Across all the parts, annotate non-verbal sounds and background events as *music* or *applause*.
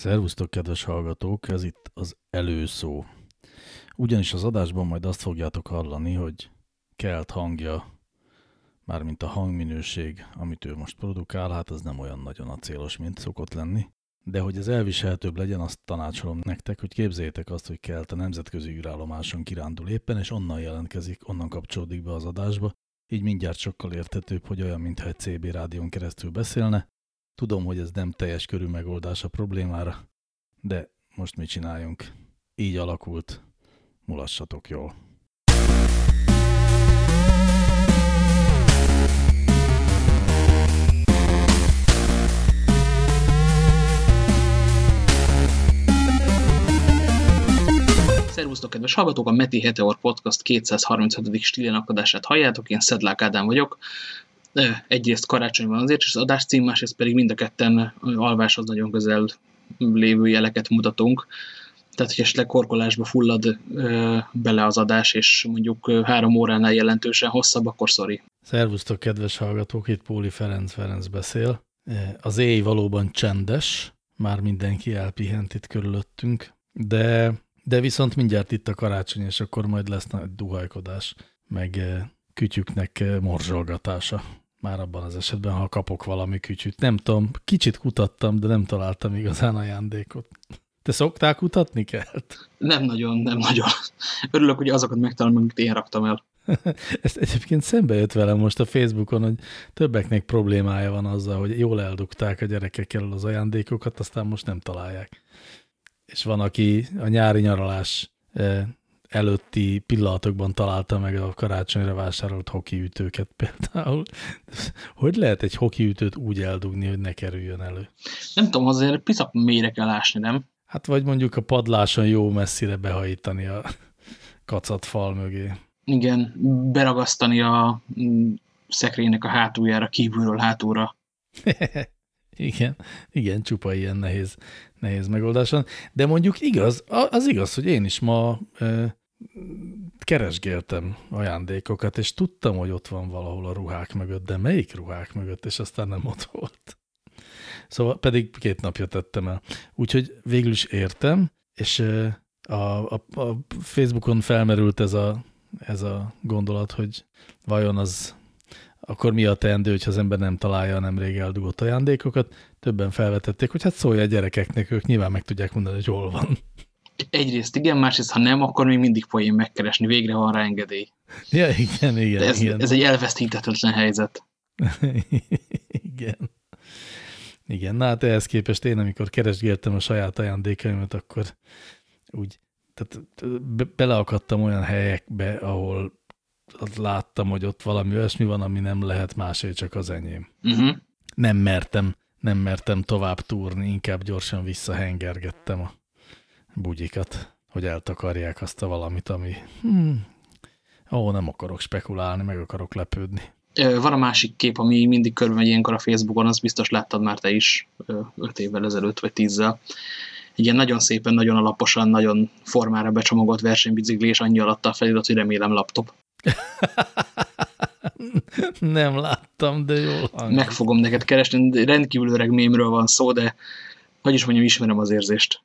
Szervusztok, kedves hallgatók! Ez itt az előszó. Ugyanis az adásban majd azt fogjátok hallani, hogy kelt hangja, mármint a hangminőség, amit ő most produkál, hát az nem olyan nagyon acélos, mint szokott lenni. De hogy ez elviselhetőbb legyen, azt tanácsolom nektek, hogy képzeljétek azt, hogy kelt a nemzetközi űrállomáson kirándul éppen, és onnan jelentkezik, onnan kapcsolódik be az adásba. Így mindjárt sokkal érthetőbb, hogy olyan, mintha egy CB rádión keresztül beszélne, Tudom, hogy ez nem teljes körű megoldás a problémára, de most mit csináljunk? Így alakult. Mulassatok jól. Szervusztok, kedves hallgatók! A Meti Heteor Podcast 235. stílenakadását halljátok, én Szedlák Ádám vagyok egyrészt karácsony van azért, és az adás cím, másrészt pedig mind a ketten alváshoz nagyon közel lévő jeleket mutatunk. Tehát, hogy esetleg korkolásba fullad ö, bele az adás, és mondjuk három óránál jelentősen hosszabb, akkor szori. Szervusztok, kedves hallgatók, itt Póli Ferenc Ferenc beszél. Az éj valóban csendes, már mindenki elpihent itt körülöttünk, de, de viszont mindjárt itt a karácsony, és akkor majd lesz nagy duhajkodás, meg kütyüknek morzsolgatása már abban az esetben, ha kapok valami kütyüt. Nem tudom, kicsit kutattam, de nem találtam igazán ajándékot. Te szoktál kutatni kelt? Nem nagyon, nem nagyon. Örülök, hogy azokat megtalálom, amit én raktam el. *laughs* Ezt egyébként szembe jött velem most a Facebookon, hogy többeknek problémája van azzal, hogy jól eldugták a gyerekekkel az ajándékokat, aztán most nem találják. És van, aki a nyári nyaralás eh, előtti pillanatokban találta meg a karácsonyra vásárolt hokiütőket például. Hogy lehet egy hokiütőt úgy eldugni, hogy ne kerüljön elő? Nem tudom, azért picak mélyre kell ásni, nem? Hát vagy mondjuk a padláson jó messzire behajítani a kacat fal mögé. Igen, beragasztani a mm, szekrénynek a hátuljára, kívülről hátulra. *laughs* igen, igen, csupa ilyen nehéz, nehéz megoldás van. De mondjuk igaz, az igaz, hogy én is ma keresgéltem ajándékokat, és tudtam, hogy ott van valahol a ruhák mögött, de melyik ruhák mögött, és aztán nem ott volt. Szóval pedig két napja tettem el. Úgyhogy végül is értem, és a, a, a Facebookon felmerült ez a, ez a gondolat, hogy vajon az akkor mi a teendő, hogyha az ember nem találja a nemrég eldugott ajándékokat. Többen felvetették, hogy hát szólja a gyerekeknek, ők nyilván meg tudják mondani, hogy hol van egyrészt igen, másrészt ha nem, akkor még mindig poén megkeresni, végre van rá engedély. Ja, igen, igen. De ez, igen. ez egy elvesztíthetetlen helyzet. *laughs* igen. Igen, na hát ehhez képest én, amikor keresgéltem a saját ajándékaimat, akkor úgy, tehát be, beleakadtam olyan helyekbe, ahol láttam, hogy ott valami olyasmi van, ami nem lehet másé, csak az enyém. Uh -huh. Nem mertem, nem mertem tovább túrni, inkább gyorsan visszahengergettem a bugyikat, hogy eltakarják azt a valamit, ami hmm, ó, nem akarok spekulálni, meg akarok lepődni. Van a másik kép, ami mindig körbe megy ilyenkor a Facebookon, az biztos láttad már te is öt évvel ezelőtt, vagy tízzel. Egy ilyen nagyon szépen, nagyon alaposan, nagyon formára becsomagott versenybicikli, és annyi alatt a felirat, hogy remélem laptop. *laughs* nem láttam, de jó hangzik. Meg fogom neked keresni, rendkívül öreg mémről van szó, de hogy is mondjam, ismerem az érzést.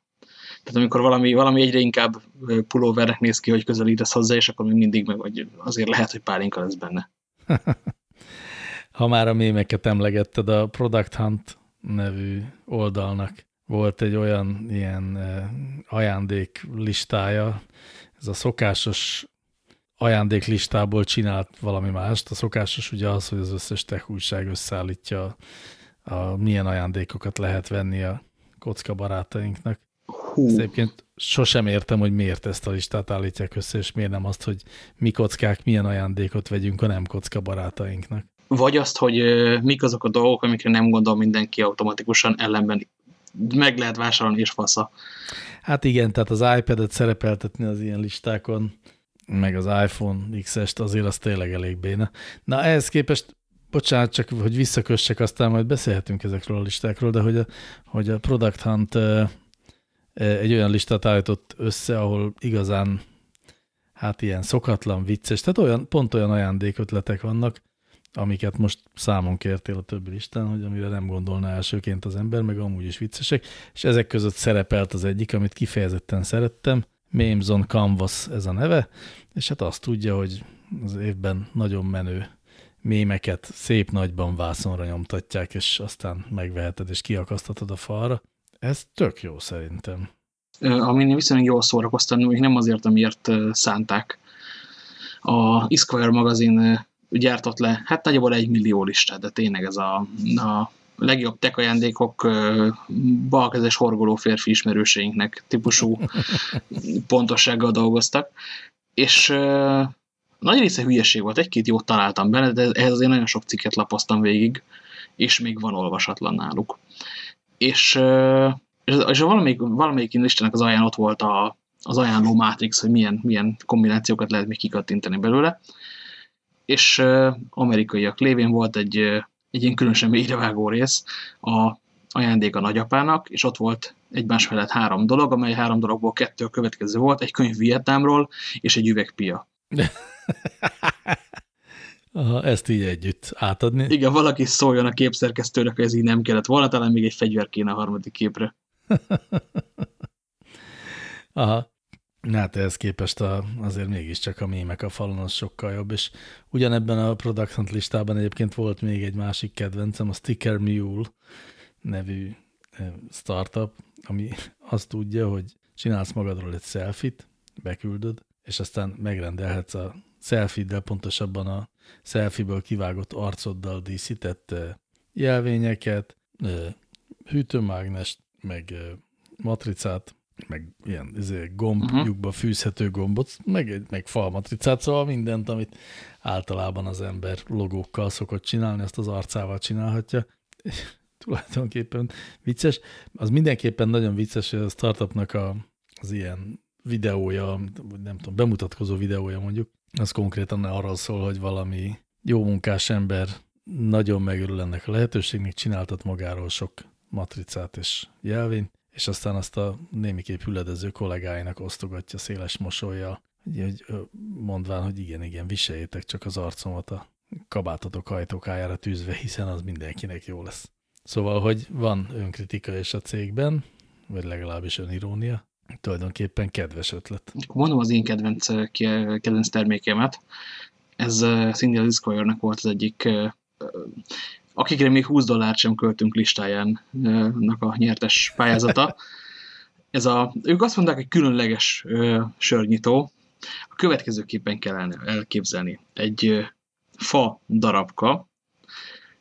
Tehát amikor valami, valami egyre inkább pulóvernek néz ki, hogy közelítesz hozzá, és akkor még mindig meg, vagy azért lehet, hogy pálinka lesz benne. *laughs* ha már a mémeket emlegetted, a Product Hunt nevű oldalnak volt egy olyan ilyen ajándék listája, ez a szokásos ajándéklistából csinált valami mást. A szokásos ugye az, hogy az összes tech újság összeállítja a, milyen ajándékokat lehet venni a kocka barátainknak. Hú. Ezt egyébként sosem értem, hogy miért ezt a listát állítják össze, és miért nem azt, hogy mi kockák, milyen ajándékot vegyünk a nem kocka barátainknak. Vagy azt, hogy mik azok a dolgok, amikre nem gondol mindenki automatikusan, ellenben meg lehet vásárolni, és fasza. Hát igen, tehát az iPad-et szerepeltetni az ilyen listákon, meg az iPhone XS-t azért az tényleg elég béna. Na ehhez képest, bocsánat, csak hogy visszakössek, aztán majd beszélhetünk ezekről a listákról, de hogy a, hogy a Product Hunt egy olyan listát állított össze, ahol igazán hát ilyen szokatlan, vicces, tehát olyan, pont olyan ajándékötletek vannak, amiket most számon kértél a többi listán, hogy amire nem gondolna elsőként az ember, meg amúgy is viccesek, és ezek között szerepelt az egyik, amit kifejezetten szerettem, Memes on Canvas ez a neve, és hát azt tudja, hogy az évben nagyon menő mémeket szép nagyban vászonra nyomtatják, és aztán megveheted, és kiakasztatod a falra. Ez tök jó szerintem. Amin viszonylag jól szórakoztam, még nem azért, amiért szánták. A Esquire magazin gyártott le, hát nagyjából egy millió listát, de tényleg ez a, a legjobb tech ajándékok balkezes horgoló férfi ismerőseinknek típusú *laughs* pontossággal dolgoztak. És nagy része hülyeség volt, egy-két jót találtam benne, de ehhez azért nagyon sok cikket lapoztam végig, és még van olvasatlan náluk. És, és valamelyik, valamelyik listának az alján ott volt a, az ajánló Matrix, hogy milyen, milyen kombinációkat lehet még kikattintani belőle. És amerikaiak lévén volt egy, egy ilyen különösen mélyrevágó rész, a ajándék a nagyapának, és ott volt egymás felett három dolog, amely három dologból kettő a következő volt, egy könyv Vietnámról és egy üvegpia. *laughs* Ezt így együtt átadni. Igen, valaki szóljon a képszerkesztőnek, hogy ez így nem kellett volna, talán még egy fegyver kéne a harmadik képre. *laughs* Aha. Na hát ehhez képest a, azért mégiscsak a mémek a falon az sokkal jobb, és ugyanebben a Product Hunt listában egyébként volt még egy másik kedvencem, a Sticker Mule nevű startup, ami *laughs* azt tudja, hogy csinálsz magadról egy selfit, beküldöd, és aztán megrendelhetsz a selfie-del, pontosabban a selfie-ből kivágott arcoddal díszített jelvényeket, hűtőmágnest, meg matricát, meg ilyen izé, gombjukba -huh. fűzhető gombot, meg, meg falmatricát, szóval mindent, amit általában az ember logókkal szokott csinálni, ezt az arcával csinálhatja. *laughs* Tulajdonképpen vicces. Az mindenképpen nagyon vicces, hogy a startupnak a, az ilyen videója, nem tudom, bemutatkozó videója mondjuk, az konkrétan arról szól, hogy valami jó munkás ember nagyon megörül ennek a lehetőségnek, csináltat magáról sok matricát és jelvényt, és aztán azt a némiképp hüledező kollégáinak osztogatja széles mosolyjal, hogy mondván, hogy igen, igen, viseljétek csak az arcomat a kabátotok hajtókájára tűzve, hiszen az mindenkinek jó lesz. Szóval, hogy van önkritika és a cégben, vagy legalábbis önirónia, Tulajdonképpen kedves ötlet. Mondom az én kedvenc, kedvenc termékemet. Ez Cindy Discover-nek volt az egyik, akikre még 20 dollárt sem költünk listájának a nyertes pályázata. *laughs* Ez a, ők azt mondták, hogy különleges ö, sörnyitó. A következőképpen kellene elképzelni. Egy fa darabka,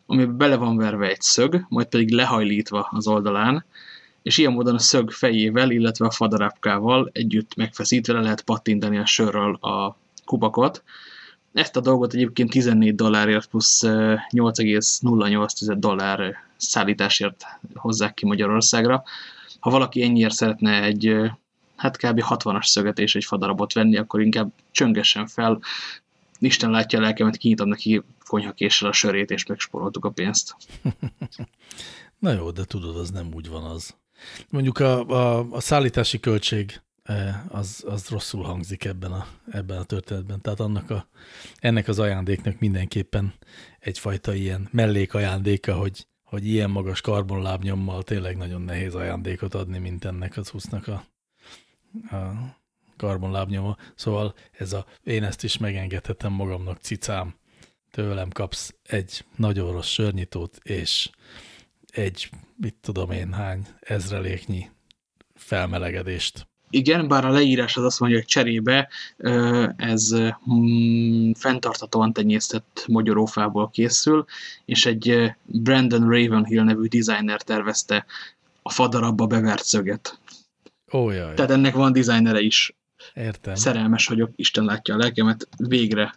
amiben bele van verve egy szög, majd pedig lehajlítva az oldalán, és ilyen módon a szög fejével, illetve a fadarabkával együtt megfeszítve le lehet pattintani a sörről a kubakot. Ezt a dolgot egyébként 14 dollárért plusz 8,08 dollár szállításért hozzák ki Magyarországra. Ha valaki ennyiért szeretne egy hát kb. 60-as szöget és egy fadarabot venni, akkor inkább csöngessen fel, Isten látja a lelkemet, kinyitom neki konyhakéssel a sörét, és megsporoltuk a pénzt. *laughs* Na jó, de tudod, az nem úgy van az. Mondjuk a, a, a szállítási költség e, az, az rosszul hangzik ebben a, ebben a történetben. Tehát annak a, ennek az ajándéknak mindenképpen egyfajta ilyen mellékajándéka, hogy, hogy ilyen magas karbonlábnyommal tényleg nagyon nehéz ajándékot adni, mint ennek az husznak a, a karbonlábnyoma. Szóval ez a, én ezt is megengedhetem magamnak, cicám, tőlem kapsz egy nagyon rossz sörnyitót, és egy, mit tudom én, hány ezreléknyi felmelegedést. Igen, bár a leírás az azt mondja, hogy cserébe ez mm, fenntartatóan tenyésztett magyarófából készül, és egy Brandon Ravenhill nevű designer tervezte a fadarabba bevert szöget. Ó, jaj. Tehát ennek van designere is. Értem. Szerelmes vagyok, Isten látja a lelkemet, végre,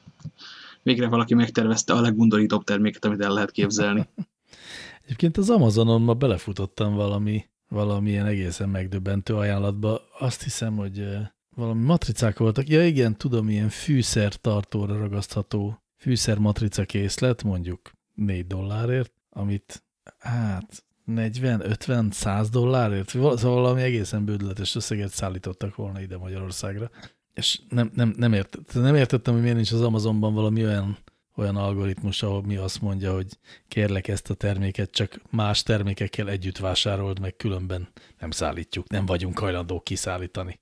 végre valaki megtervezte a legundorítóbb terméket, amit el lehet képzelni. *laughs* Egyébként az Amazonon ma belefutottam valami, valamilyen egészen megdöbbentő ajánlatba. Azt hiszem, hogy valami matricák voltak. Ja igen, tudom, ilyen fűszertartóra ragasztható fűszermatrica készlet, mondjuk 4 dollárért, amit hát 40, 50, 100 dollárért, szóval valami egészen bődletes összeget szállítottak volna ide Magyarországra. És nem, nem, nem, ért, nem értettem, hogy miért nincs az Amazonban valami olyan olyan algoritmus, ahol mi azt mondja, hogy kérlek ezt a terméket, csak más termékekkel együtt vásárold meg, különben nem szállítjuk, nem vagyunk hajlandók kiszállítani.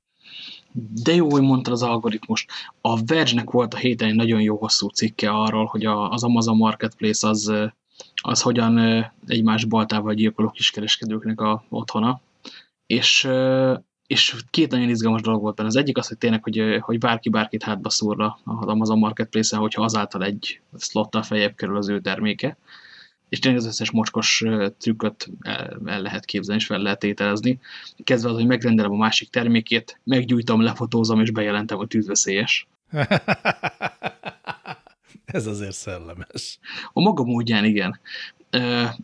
De jó, hogy mondtad az algoritmust. A Verge-nek volt a héten egy nagyon jó hosszú cikke arról, hogy az Amazon Marketplace az, az hogyan egymás baltával gyilkoló kiskereskedőknek a otthona. És, és két nagyon izgalmas dolog volt benne. Az egyik az, hogy tényleg, hogy, hogy bárki bárkit hátba szúrra az Amazon Marketplace-en, hogyha azáltal egy slottal feljebb kerül az ő terméke és tényleg az összes mocskos trükköt el, el lehet képzelni, és fel lehet ételezni. Kezdve az, hogy megrendelem a másik termékét, meggyújtom, lefotózom, és bejelentem, hogy tűzveszélyes. *laughs* Ez azért szellemes. A maga módján igen.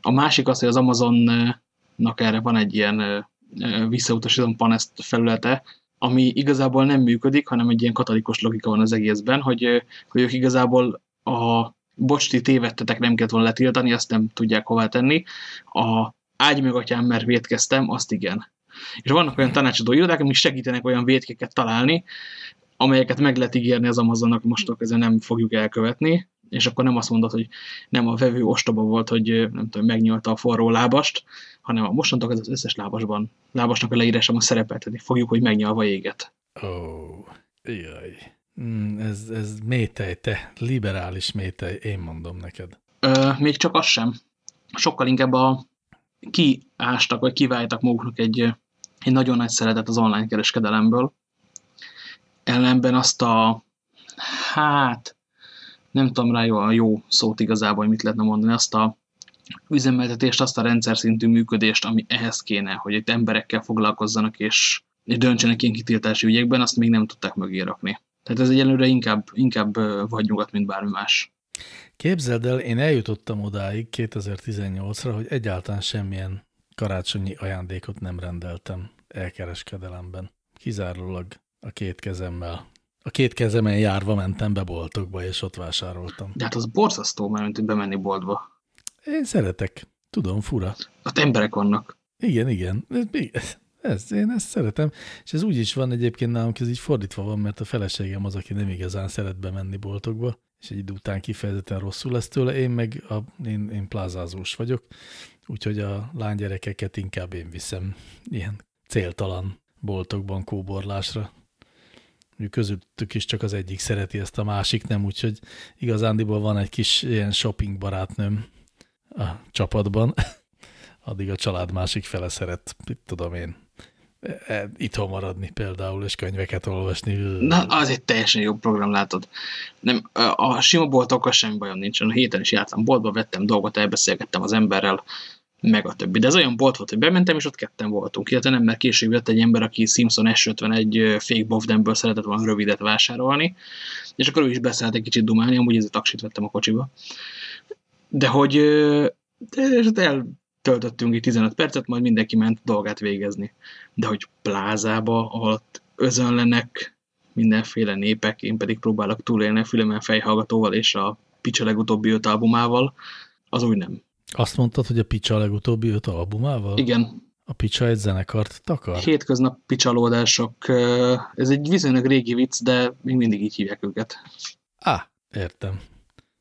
A másik az, hogy az Amazonnak erre van egy ilyen visszautasítom panezt felülete, ami igazából nem működik, hanem egy ilyen katalikus logika van az egészben, hogy, hogy ők igazából a bocs, ti tévedtetek, nem kellett volna letiltani, azt nem tudják hová tenni. A ágy mögatyám, mert vétkeztem, azt igen. És vannak olyan tanácsadó irodák, amik segítenek olyan vétkeket találni, amelyeket meg lehet ígérni az Amazonnak, most ezen nem fogjuk elkövetni, és akkor nem azt mondod, hogy nem a vevő ostoba volt, hogy nem tudom, megnyalta a forró lábast, hanem a mostantól ez az összes lábasban, lábasnak a leírásában szerepeltetni fogjuk, hogy megnyalva éget. Ó, oh, jaj. Mm, ez, ez métej, te, liberális métej, én mondom neked. Ö, még csak az sem. Sokkal inkább a kiástak, vagy kiváltak maguknak egy, egy nagyon nagy szeretet az online kereskedelemből. Ellenben azt a, hát, nem tudom rá jó, a jó szót igazából, hogy mit lehetne mondani, azt a üzemeltetést, azt a rendszer szintű működést, ami ehhez kéne, hogy itt emberekkel foglalkozzanak, és, és döntsenek ilyen kitiltási ügyekben, azt még nem tudták mögé rakni. Tehát ez egyelőre inkább, inkább vagy nyugat, mint bármi más. Képzeld el, én eljutottam odáig 2018-ra, hogy egyáltalán semmilyen karácsonyi ajándékot nem rendeltem elkereskedelemben. Kizárólag a két kezemmel. A két kezemen járva mentem be boltokba, és ott vásároltam. De hát az borzasztó, mert bemenni boltba. Én szeretek. Tudom, fura. Ott emberek vannak. Igen, igen. Ez, én ezt szeretem, és ez úgy is van egyébként nálunk, ez így fordítva van, mert a feleségem az, aki nem igazán szeret bemenni boltokba, és egy idő után kifejezetten rosszul lesz tőle, én meg a, én, én plázázós vagyok, úgyhogy a lánygyerekeket inkább én viszem ilyen céltalan boltokban kóborlásra. Közöttük is csak az egyik szereti ezt a másik nem, úgyhogy igazándiból van egy kis ilyen shopping barátnőm a csapatban, *laughs* addig a család másik fele szeret, mit tudom én, E, itthon maradni például, és könyveket olvasni. Na, az egy teljesen jó program, látod. Nem, a sima boltokkal semmi bajom nincsen. A héten is jártam boltba, vettem dolgot, elbeszélgettem az emberrel, meg a többi. De ez olyan bolt volt, hogy bementem, és ott ketten voltunk. Illetve nem, mert később jött egy ember, aki Simpson S51 fake Bovdenből szeretett volna rövidet vásárolni, és akkor ő is beszállt egy kicsit dumálni, amúgy ez a taksit vettem a kocsiba. De hogy de, de el töltöttünk itt 15 percet, majd mindenki ment dolgát végezni. De hogy plázába, ahol özönlenek mindenféle népek, én pedig próbálok túlélni a fülemen fejhallgatóval és a Picsa legutóbbi öt albumával, az úgy nem. Azt mondtad, hogy a Picsa legutóbbi öt albumával? Igen. A Picsa egy zenekart takar? Hétköznap picsalódások. Ez egy viszonylag régi vicc, de még mindig így hívják őket. Á, értem.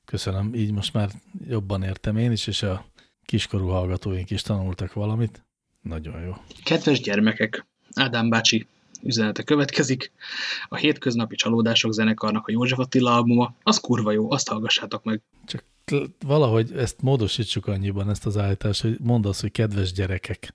Köszönöm. Így most már jobban értem én is, és a kiskorú hallgatóink is tanultak valamit. Nagyon jó. Kedves gyermekek, Ádám bácsi üzenete következik. A hétköznapi csalódások zenekarnak a József Attila albuma, az kurva jó, azt hallgassátok meg. Csak valahogy ezt módosítsuk annyiban, ezt az állítást, hogy mondd azt, hogy kedves gyerekek.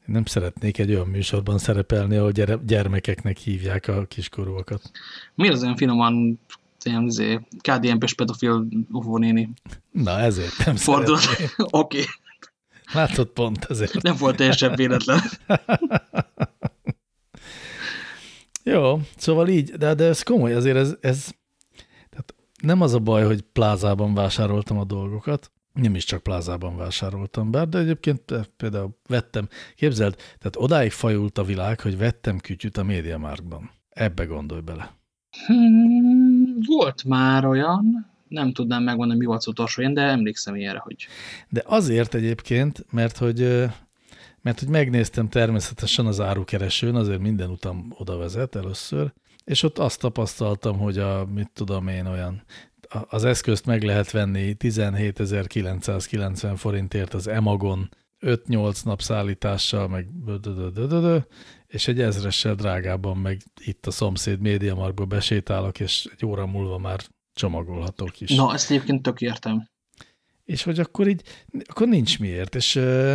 Én nem szeretnék egy olyan műsorban szerepelni, ahol gyere, gyermekeknek hívják a kiskorúakat. Miért az olyan finoman ilyen izé, KDNP-s pedofil óvónéni. Na ezért nem Fordulat. *laughs* Oké. okay. Látod pont ezért. Nem volt teljesen véletlen. *laughs* Jó, szóval így, de, de ez komoly, azért ez, ez nem az a baj, hogy plázában vásároltam a dolgokat, nem is csak plázában vásároltam be, de egyébként például vettem, képzeld, tehát odáig fajult a világ, hogy vettem kütyüt a MediaMarktban. Ebbe gondolj bele. Hmm, volt már olyan, nem tudnám megmondani, mi volt az utolsó ilyen, de emlékszem ilyenre, hogy... De azért egyébként, mert hogy, mert hogy megnéztem természetesen az árukeresőn, azért minden utam oda vezet először, és ott azt tapasztaltam, hogy a, mit tudom én, olyan az eszközt meg lehet venni 17.990 forintért az Emagon 5-8 nap szállítással, meg és egy ezressel drágában meg itt a szomszéd médiamarkba besétálok, és egy óra múlva már csomagolhatok is. Na, ezt egyébként tök értem. És hogy akkor így, akkor nincs miért. És uh,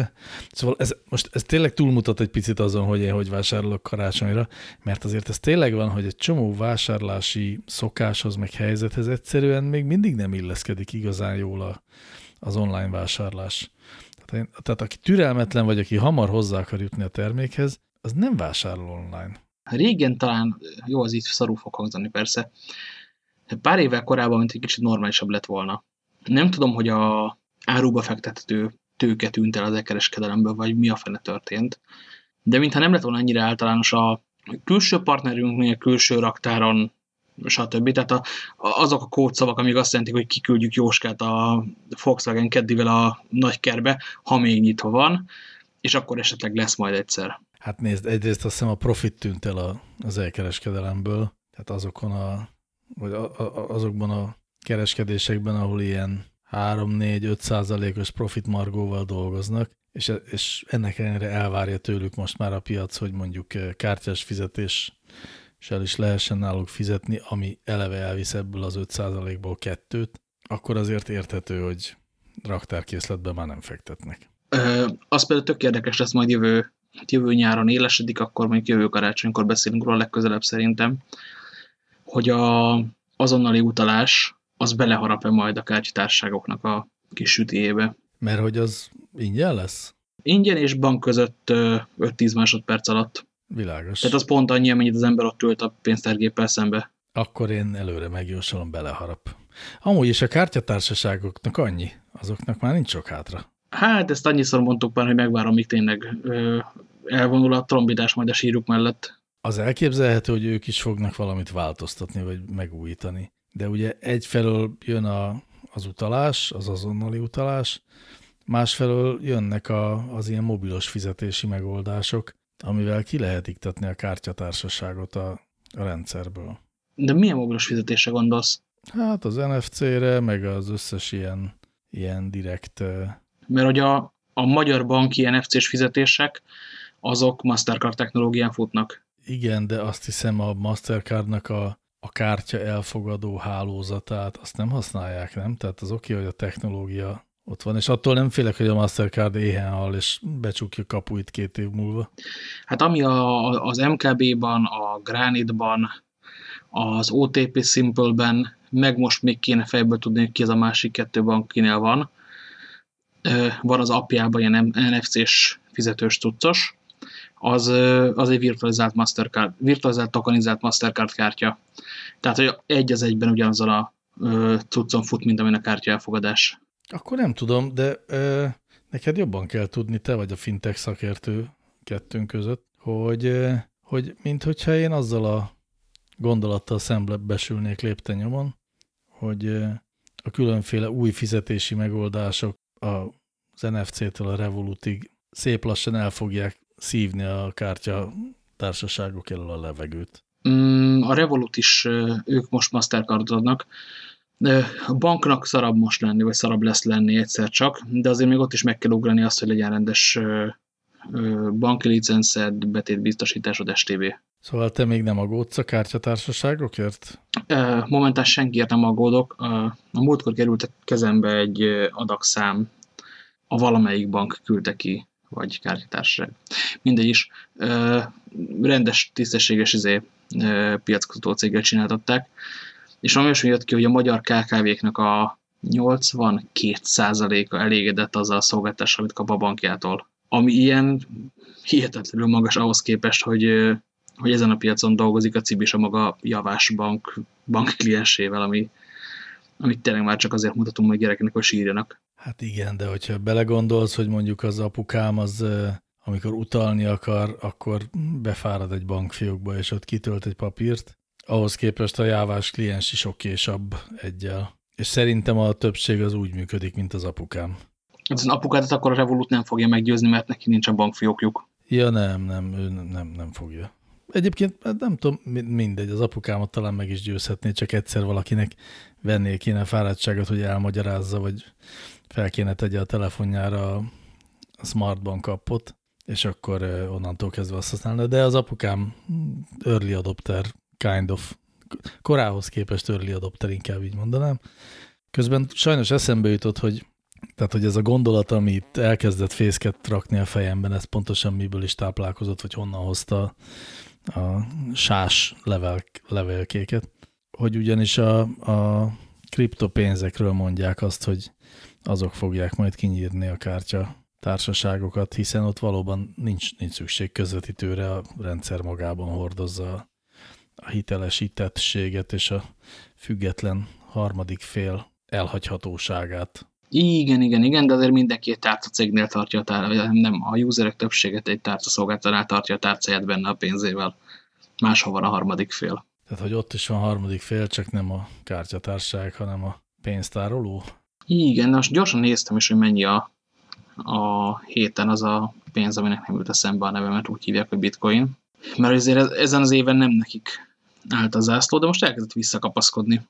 szóval ez, most ez tényleg túlmutat egy picit azon, hogy én hogy vásárolok karácsonyra, mert azért ez tényleg van, hogy egy csomó vásárlási szokáshoz, meg helyzethez egyszerűen még mindig nem illeszkedik igazán jól a, az online vásárlás. Tehát, én, tehát aki türelmetlen, vagy aki hamar hozzá akar jutni a termékhez, az nem vásárol online. Régen talán, jó, az itt szarú fog hangzani persze, pár évvel korábban, mint egy kicsit normálisabb lett volna. Nem tudom, hogy a áruba fektető tőke tűnt el az e-kereskedelemből, vagy mi a fene történt, de mintha nem lett volna annyira általános a külső partnerünknél, külső raktáron, stb. Tehát a, azok a kódszavak, amik azt jelentik, hogy kiküldjük Jóskát a Volkswagen keddivel a nagykerbe, ha még nyitva van, és akkor esetleg lesz majd egyszer. Hát nézd, egyrészt azt hiszem a profit tűnt el az elkereskedelemből, tehát azokon a, vagy azokban a kereskedésekben, ahol ilyen 3-4-5 százalékos profit margóval dolgoznak, és, és ennek ellenére elvárja tőlük most már a piac, hogy mondjuk kártyás fizetés el is lehessen náluk fizetni, ami eleve elvisz ebből az 5 százalékból kettőt, akkor azért érthető, hogy raktárkészletben már nem fektetnek. Ö, az például tök érdekes lesz majd jövő jövő nyáron élesedik, akkor mondjuk jövő karácsonykor beszélünk róla legközelebb szerintem, hogy a azonnali utalás az beleharap-e majd a kártyatárságoknak a kis sütéjébe. Mert hogy az ingyen lesz? Ingyen és bank között 5-10 másodperc alatt. Világos. Tehát az pont annyi, amennyit az ember ott tölt a pénztárgéppel szembe. Akkor én előre megjósolom, beleharap. Amúgy is a kártyatársaságoknak annyi, azoknak már nincs sok hátra. Hát ezt annyiszor mondtuk már, hogy megvárom, míg tényleg ö, elvonul a trombidás majd a síruk mellett. Az elképzelhető, hogy ők is fognak valamit változtatni, vagy megújítani. De ugye egyfelől jön a, az utalás, az azonnali utalás, másfelől jönnek a, az ilyen mobilos fizetési megoldások, amivel ki lehet iktatni a kártyatársaságot a, a rendszerből. De milyen mobilos fizetésre gondolsz? Hát az NFC-re, meg az összes ilyen, ilyen direkt mert hogy a, a magyar banki NFC-s fizetések, azok Mastercard technológián futnak. Igen, de azt hiszem a Mastercardnak a, a kártya elfogadó hálózatát, azt nem használják, nem? Tehát az oké, hogy a technológia ott van, és attól nem félek, hogy a Mastercard éhen hal, és becsukja kapuit két év múlva. Hát ami a, az MKB-ban, a Granite-ban, az OTP Simple-ben, meg most még kéne fejből tudni, hogy ki az a másik kettő bank kinél van, van az appjában ilyen NFC-s fizetős cuccos, az, az egy virtualizált Mastercard, virtualizált tokenizált Mastercard kártya. Tehát, hogy egy az egyben ugyanazzal a cuccon fut, mint amin a kártya elfogadás. Akkor nem tudom, de ö, neked jobban kell tudni, te vagy a fintech szakértő kettőnk között, hogy, hogy mint hogyha én azzal a gondolattal szembesülnék lépten hogy a különféle új fizetési megoldások az NFC-től a Revolutig szép lassan el fogják szívni a kártya társaságok elől a levegőt. Mm, a Revolut is, ők most Mastercardodnak. A banknak szarabb most lenni, vagy szarabb lesz lenni egyszer csak, de azért még ott is meg kell ugrani azt, hogy legyen rendes banki licenszed, betétbiztosításod, STB. Szóval te még nem aggódsz a kártyatársaságokért? Momentán senkiért nem aggódok. A múltkor került kezembe egy adagszám, a valamelyik bank küldte ki, vagy kártyatársaság. Mindegy is. Rendes, tisztességes izé, piackutató céggel csináltatták, és valami olyasmi jött ki, hogy a magyar KKV-knak a 82%-a elégedett azzal a szolgáltással, amit kap a bankjától. Ami ilyen hihetetlenül magas ahhoz képest, hogy hogy ezen a piacon dolgozik a Cibis a maga javás bank, bank kliensével, ami, amit tényleg már csak azért mutatunk hogy gyereknek, hogy sírjanak. Hát igen, de hogyha belegondolsz, hogy mondjuk az apukám az, amikor utalni akar, akkor befárad egy bankfiókba, és ott kitölt egy papírt, ahhoz képest a jávás kliens is okésabb egyel. És szerintem a többség az úgy működik, mint az apukám. Az apukádat akkor a Revolut nem fogja meggyőzni, mert neki nincs a bankfiókjuk. Ja nem, nem, ő nem, nem fogja Egyébként hát nem tudom, mindegy, az apukámat talán meg is győzhetné, csak egyszer valakinek venné kéne fáradtságot, hogy elmagyarázza, vagy fel kéne tegye a telefonjára a Smartban kapott, és akkor onnantól kezdve azt használna. De az apukám early adopter, kind of, korához képest early adopter, inkább így mondanám. Közben sajnos eszembe jutott, hogy tehát, hogy ez a gondolat, amit elkezdett fészket rakni a fejemben, ez pontosan miből is táplálkozott, vagy honnan hozta a sás level, levelkéket, hogy ugyanis a, a kriptopénzekről mondják azt, hogy azok fogják majd kinyírni a kártya társaságokat, hiszen ott valóban nincs, nincs szükség közvetítőre, a rendszer magában hordozza a hitelesítettséget és a független harmadik fél elhagyhatóságát. Igen, igen, igen, de azért mindenki egy tárcacégnél tartja a tárcáját, nem, a userek többséget egy tárcaszolgáltanál tartja a tárcáját benne a pénzével. Máshol van a harmadik fél. Tehát, hogy ott is van harmadik fél, csak nem a kártyatárság, hanem a pénztároló? Igen, most gyorsan néztem is, hogy mennyi a, a héten az a pénz, aminek nem jut eszembe a neve, mert úgy hívják, hogy bitcoin. Mert azért ezen az éven nem nekik állt a zászló, de most elkezdett visszakapaszkodni.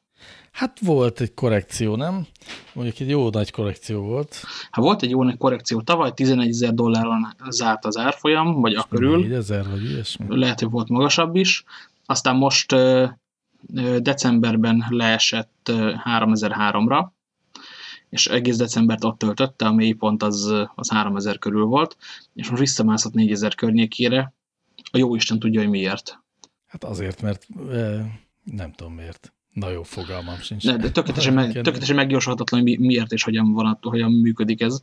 Hát volt egy korrekció, nem? Mondjuk egy jó nagy korrekció volt. Hát volt egy jó nagy korrekció. Tavaly 11 ezer dolláron zárt az árfolyam, vagy a körül. 4 ezer, vagy ilyesmi. Lehet, hogy volt magasabb is. Aztán most decemberben leesett 3003-ra, és egész decembert ott töltötte, a mélypont az, az 3000 körül volt, és most visszamászott 4000 környékére. A jó Isten tudja, hogy miért. Hát azért, mert nem tudom miért. Na jó, fogalmam sincs. De, de tökéletesen, meg, tökéletesen megjósolhatatlan, hogy miért és hogyan, van, hogyan működik ez.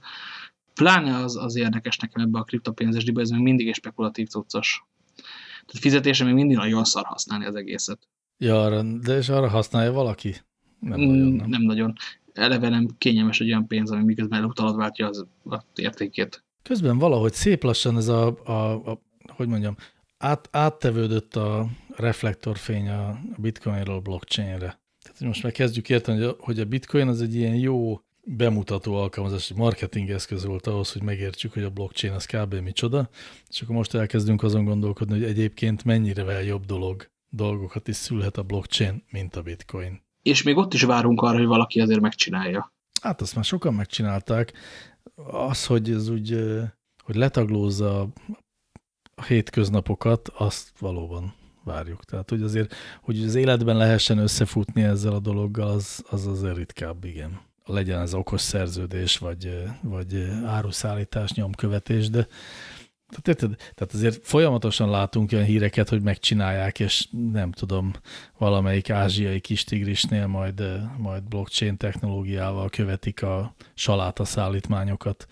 Pláne az, az érdekes nekem ebbe a kriptopénzes ez még mindig egy spekulatív cuccos. Tehát fizetése még mindig nagyon szar használni az egészet. Ja, de és arra használja valaki? Nem nagyon, nem. nem nagyon. Eleve nem kényelmes egy olyan pénz, ami miközben utalad váltja az, az értékét. Közben valahogy szép lassan ez a, a, a hogy mondjam, át, áttevődött a reflektorfény a bitcoinról blockchainre. Tehát most már kezdjük érteni, hogy a bitcoin az egy ilyen jó bemutató alkalmazás, egy marketing eszköz volt ahhoz, hogy megértsük, hogy a blockchain az kb. micsoda, és akkor most elkezdünk azon gondolkodni, hogy egyébként mennyire jobb dolog dolgokat is szülhet a blockchain, mint a bitcoin. És még ott is várunk arra, hogy valaki azért megcsinálja. Hát azt már sokan megcsinálták. Az, hogy ez úgy, hogy letaglózza a hétköznapokat, azt valóban várjuk. Tehát, hogy azért, hogy az életben lehessen összefutni ezzel a dologgal, az, az azért ritkább, igen. Legyen ez okos szerződés, vagy, vagy áruszállítás, nyomkövetés, de tehát, érted? Tehát azért folyamatosan látunk olyan híreket, hogy megcsinálják, és nem tudom, valamelyik ázsiai kis tigrisnél majd, majd blockchain technológiával követik a saláta szállítmányokat,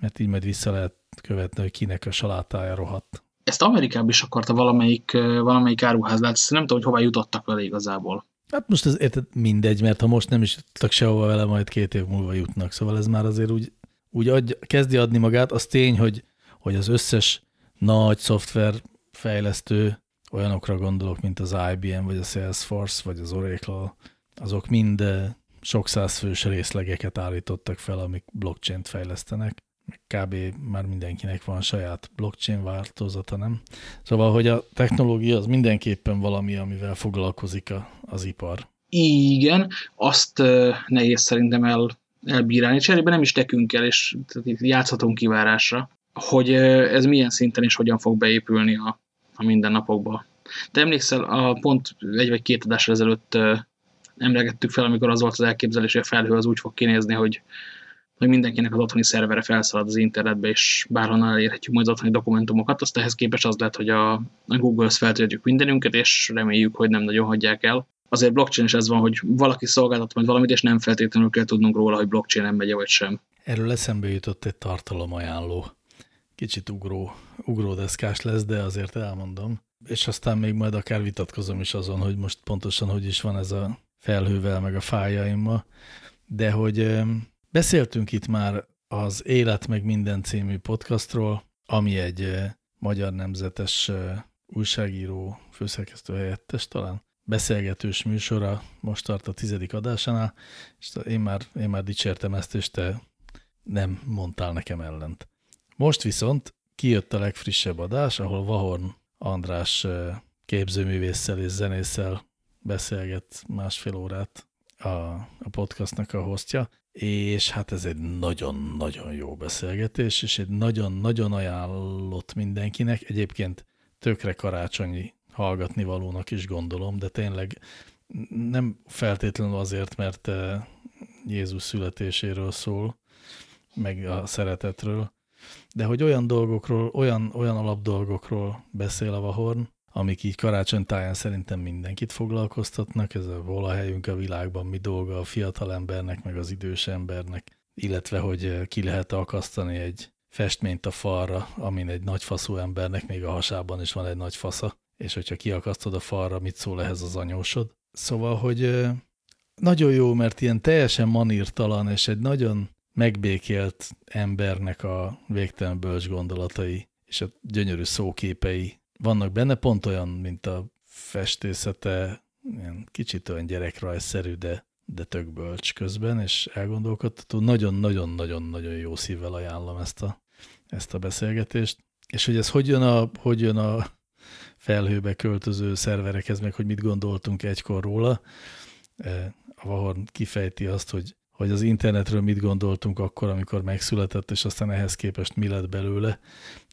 mert így majd vissza lehet követni, hogy kinek a salátája rohadt ezt Amerikában is akarta valamelyik, valamelyik áruház lát, nem tudom, hogy hová jutottak vele igazából. Hát most ez érted mindegy, mert ha most nem is jutottak sehova vele, majd két év múlva jutnak. Szóval ez már azért úgy, úgy adja, kezdi adni magát. Az tény, hogy, hogy az összes nagy szoftver fejlesztő, olyanokra gondolok, mint az IBM, vagy a Salesforce, vagy az Oracle, azok mind sok fős részlegeket állítottak fel, amik blockchain-t fejlesztenek kb. már mindenkinek van saját blockchain változata, nem? Szóval, hogy a technológia az mindenképpen valami, amivel foglalkozik a, az ipar. Igen, azt uh, nehéz szerintem el, elbírálni. Cserébe nem is tekünk el, és játszhatunk kivárásra, hogy ez milyen szinten és hogyan fog beépülni a, a mindennapokba. Te emlékszel, a pont egy vagy két adásra ezelőtt emlegettük fel, amikor az volt az elképzelés, hogy a felhő az úgy fog kinézni, hogy hogy mindenkinek az otthoni szervere felszalad az internetbe, és bárhonnan elérhetjük majd az otthoni dokumentumokat, azt ehhez képest az lehet, hogy a, a Google-hoz feltöltjük mindenünket, és reméljük, hogy nem nagyon hagyják el. Azért blockchain is ez van, hogy valaki szolgáltat majd valamit, és nem feltétlenül kell tudnunk róla, hogy blockchain nem megy vagy sem. Erről eszembe jutott egy tartalomajánló. Kicsit ugró, ugródeszkás lesz, de azért elmondom. És aztán még majd akár vitatkozom is azon, hogy most pontosan hogy is van ez a felhővel, meg a fájaimmal. De hogy Beszéltünk itt már az Élet meg minden című podcastról, ami egy eh, magyar nemzetes eh, újságíró, főszerkesztő helyettes talán, beszélgetős műsora, most tart a tizedik adásánál, és én már, én már dicsértem ezt, és te nem mondtál nekem ellent. Most viszont kijött a legfrissebb adás, ahol Vahorn András képzőművésszel és zenésszel beszélget másfél órát a, a podcastnak a hostja, és hát ez egy nagyon-nagyon jó beszélgetés, és egy nagyon-nagyon ajánlott mindenkinek. Egyébként tökre karácsonyi hallgatni valónak is gondolom, de tényleg nem feltétlenül azért, mert Jézus születéséről szól, meg a szeretetről, de hogy olyan dolgokról, olyan, olyan alapdolgokról beszél a Vahorn, amik így karácsonytáján szerintem mindenkit foglalkoztatnak, ez a hol a helyünk a világban, mi dolga a fiatal embernek, meg az idős embernek, illetve hogy eh, ki lehet akasztani egy festményt a falra, amin egy nagy faszú embernek még a hasában is van egy nagy fasza, és hogyha kiakasztod a falra, mit szól ehhez az anyósod. Szóval, hogy eh, nagyon jó, mert ilyen teljesen manírtalan, és egy nagyon megbékélt embernek a végtelen bölcs gondolatai és a gyönyörű szóképei vannak benne, pont olyan, mint a festészete, ilyen kicsit olyan gyerekrajszerű, de, de tök bölcs közben, és elgondolkodható. Nagyon-nagyon-nagyon-nagyon jó szívvel ajánlom ezt a, ezt a beszélgetést. És hogy ez hogy jön a, hogy jön a felhőbe költöző szerverekhez, meg hogy mit gondoltunk egykor róla. E, a Vahorn kifejti azt, hogy, hogy az internetről mit gondoltunk akkor, amikor megszületett, és aztán ehhez képest mi lett belőle,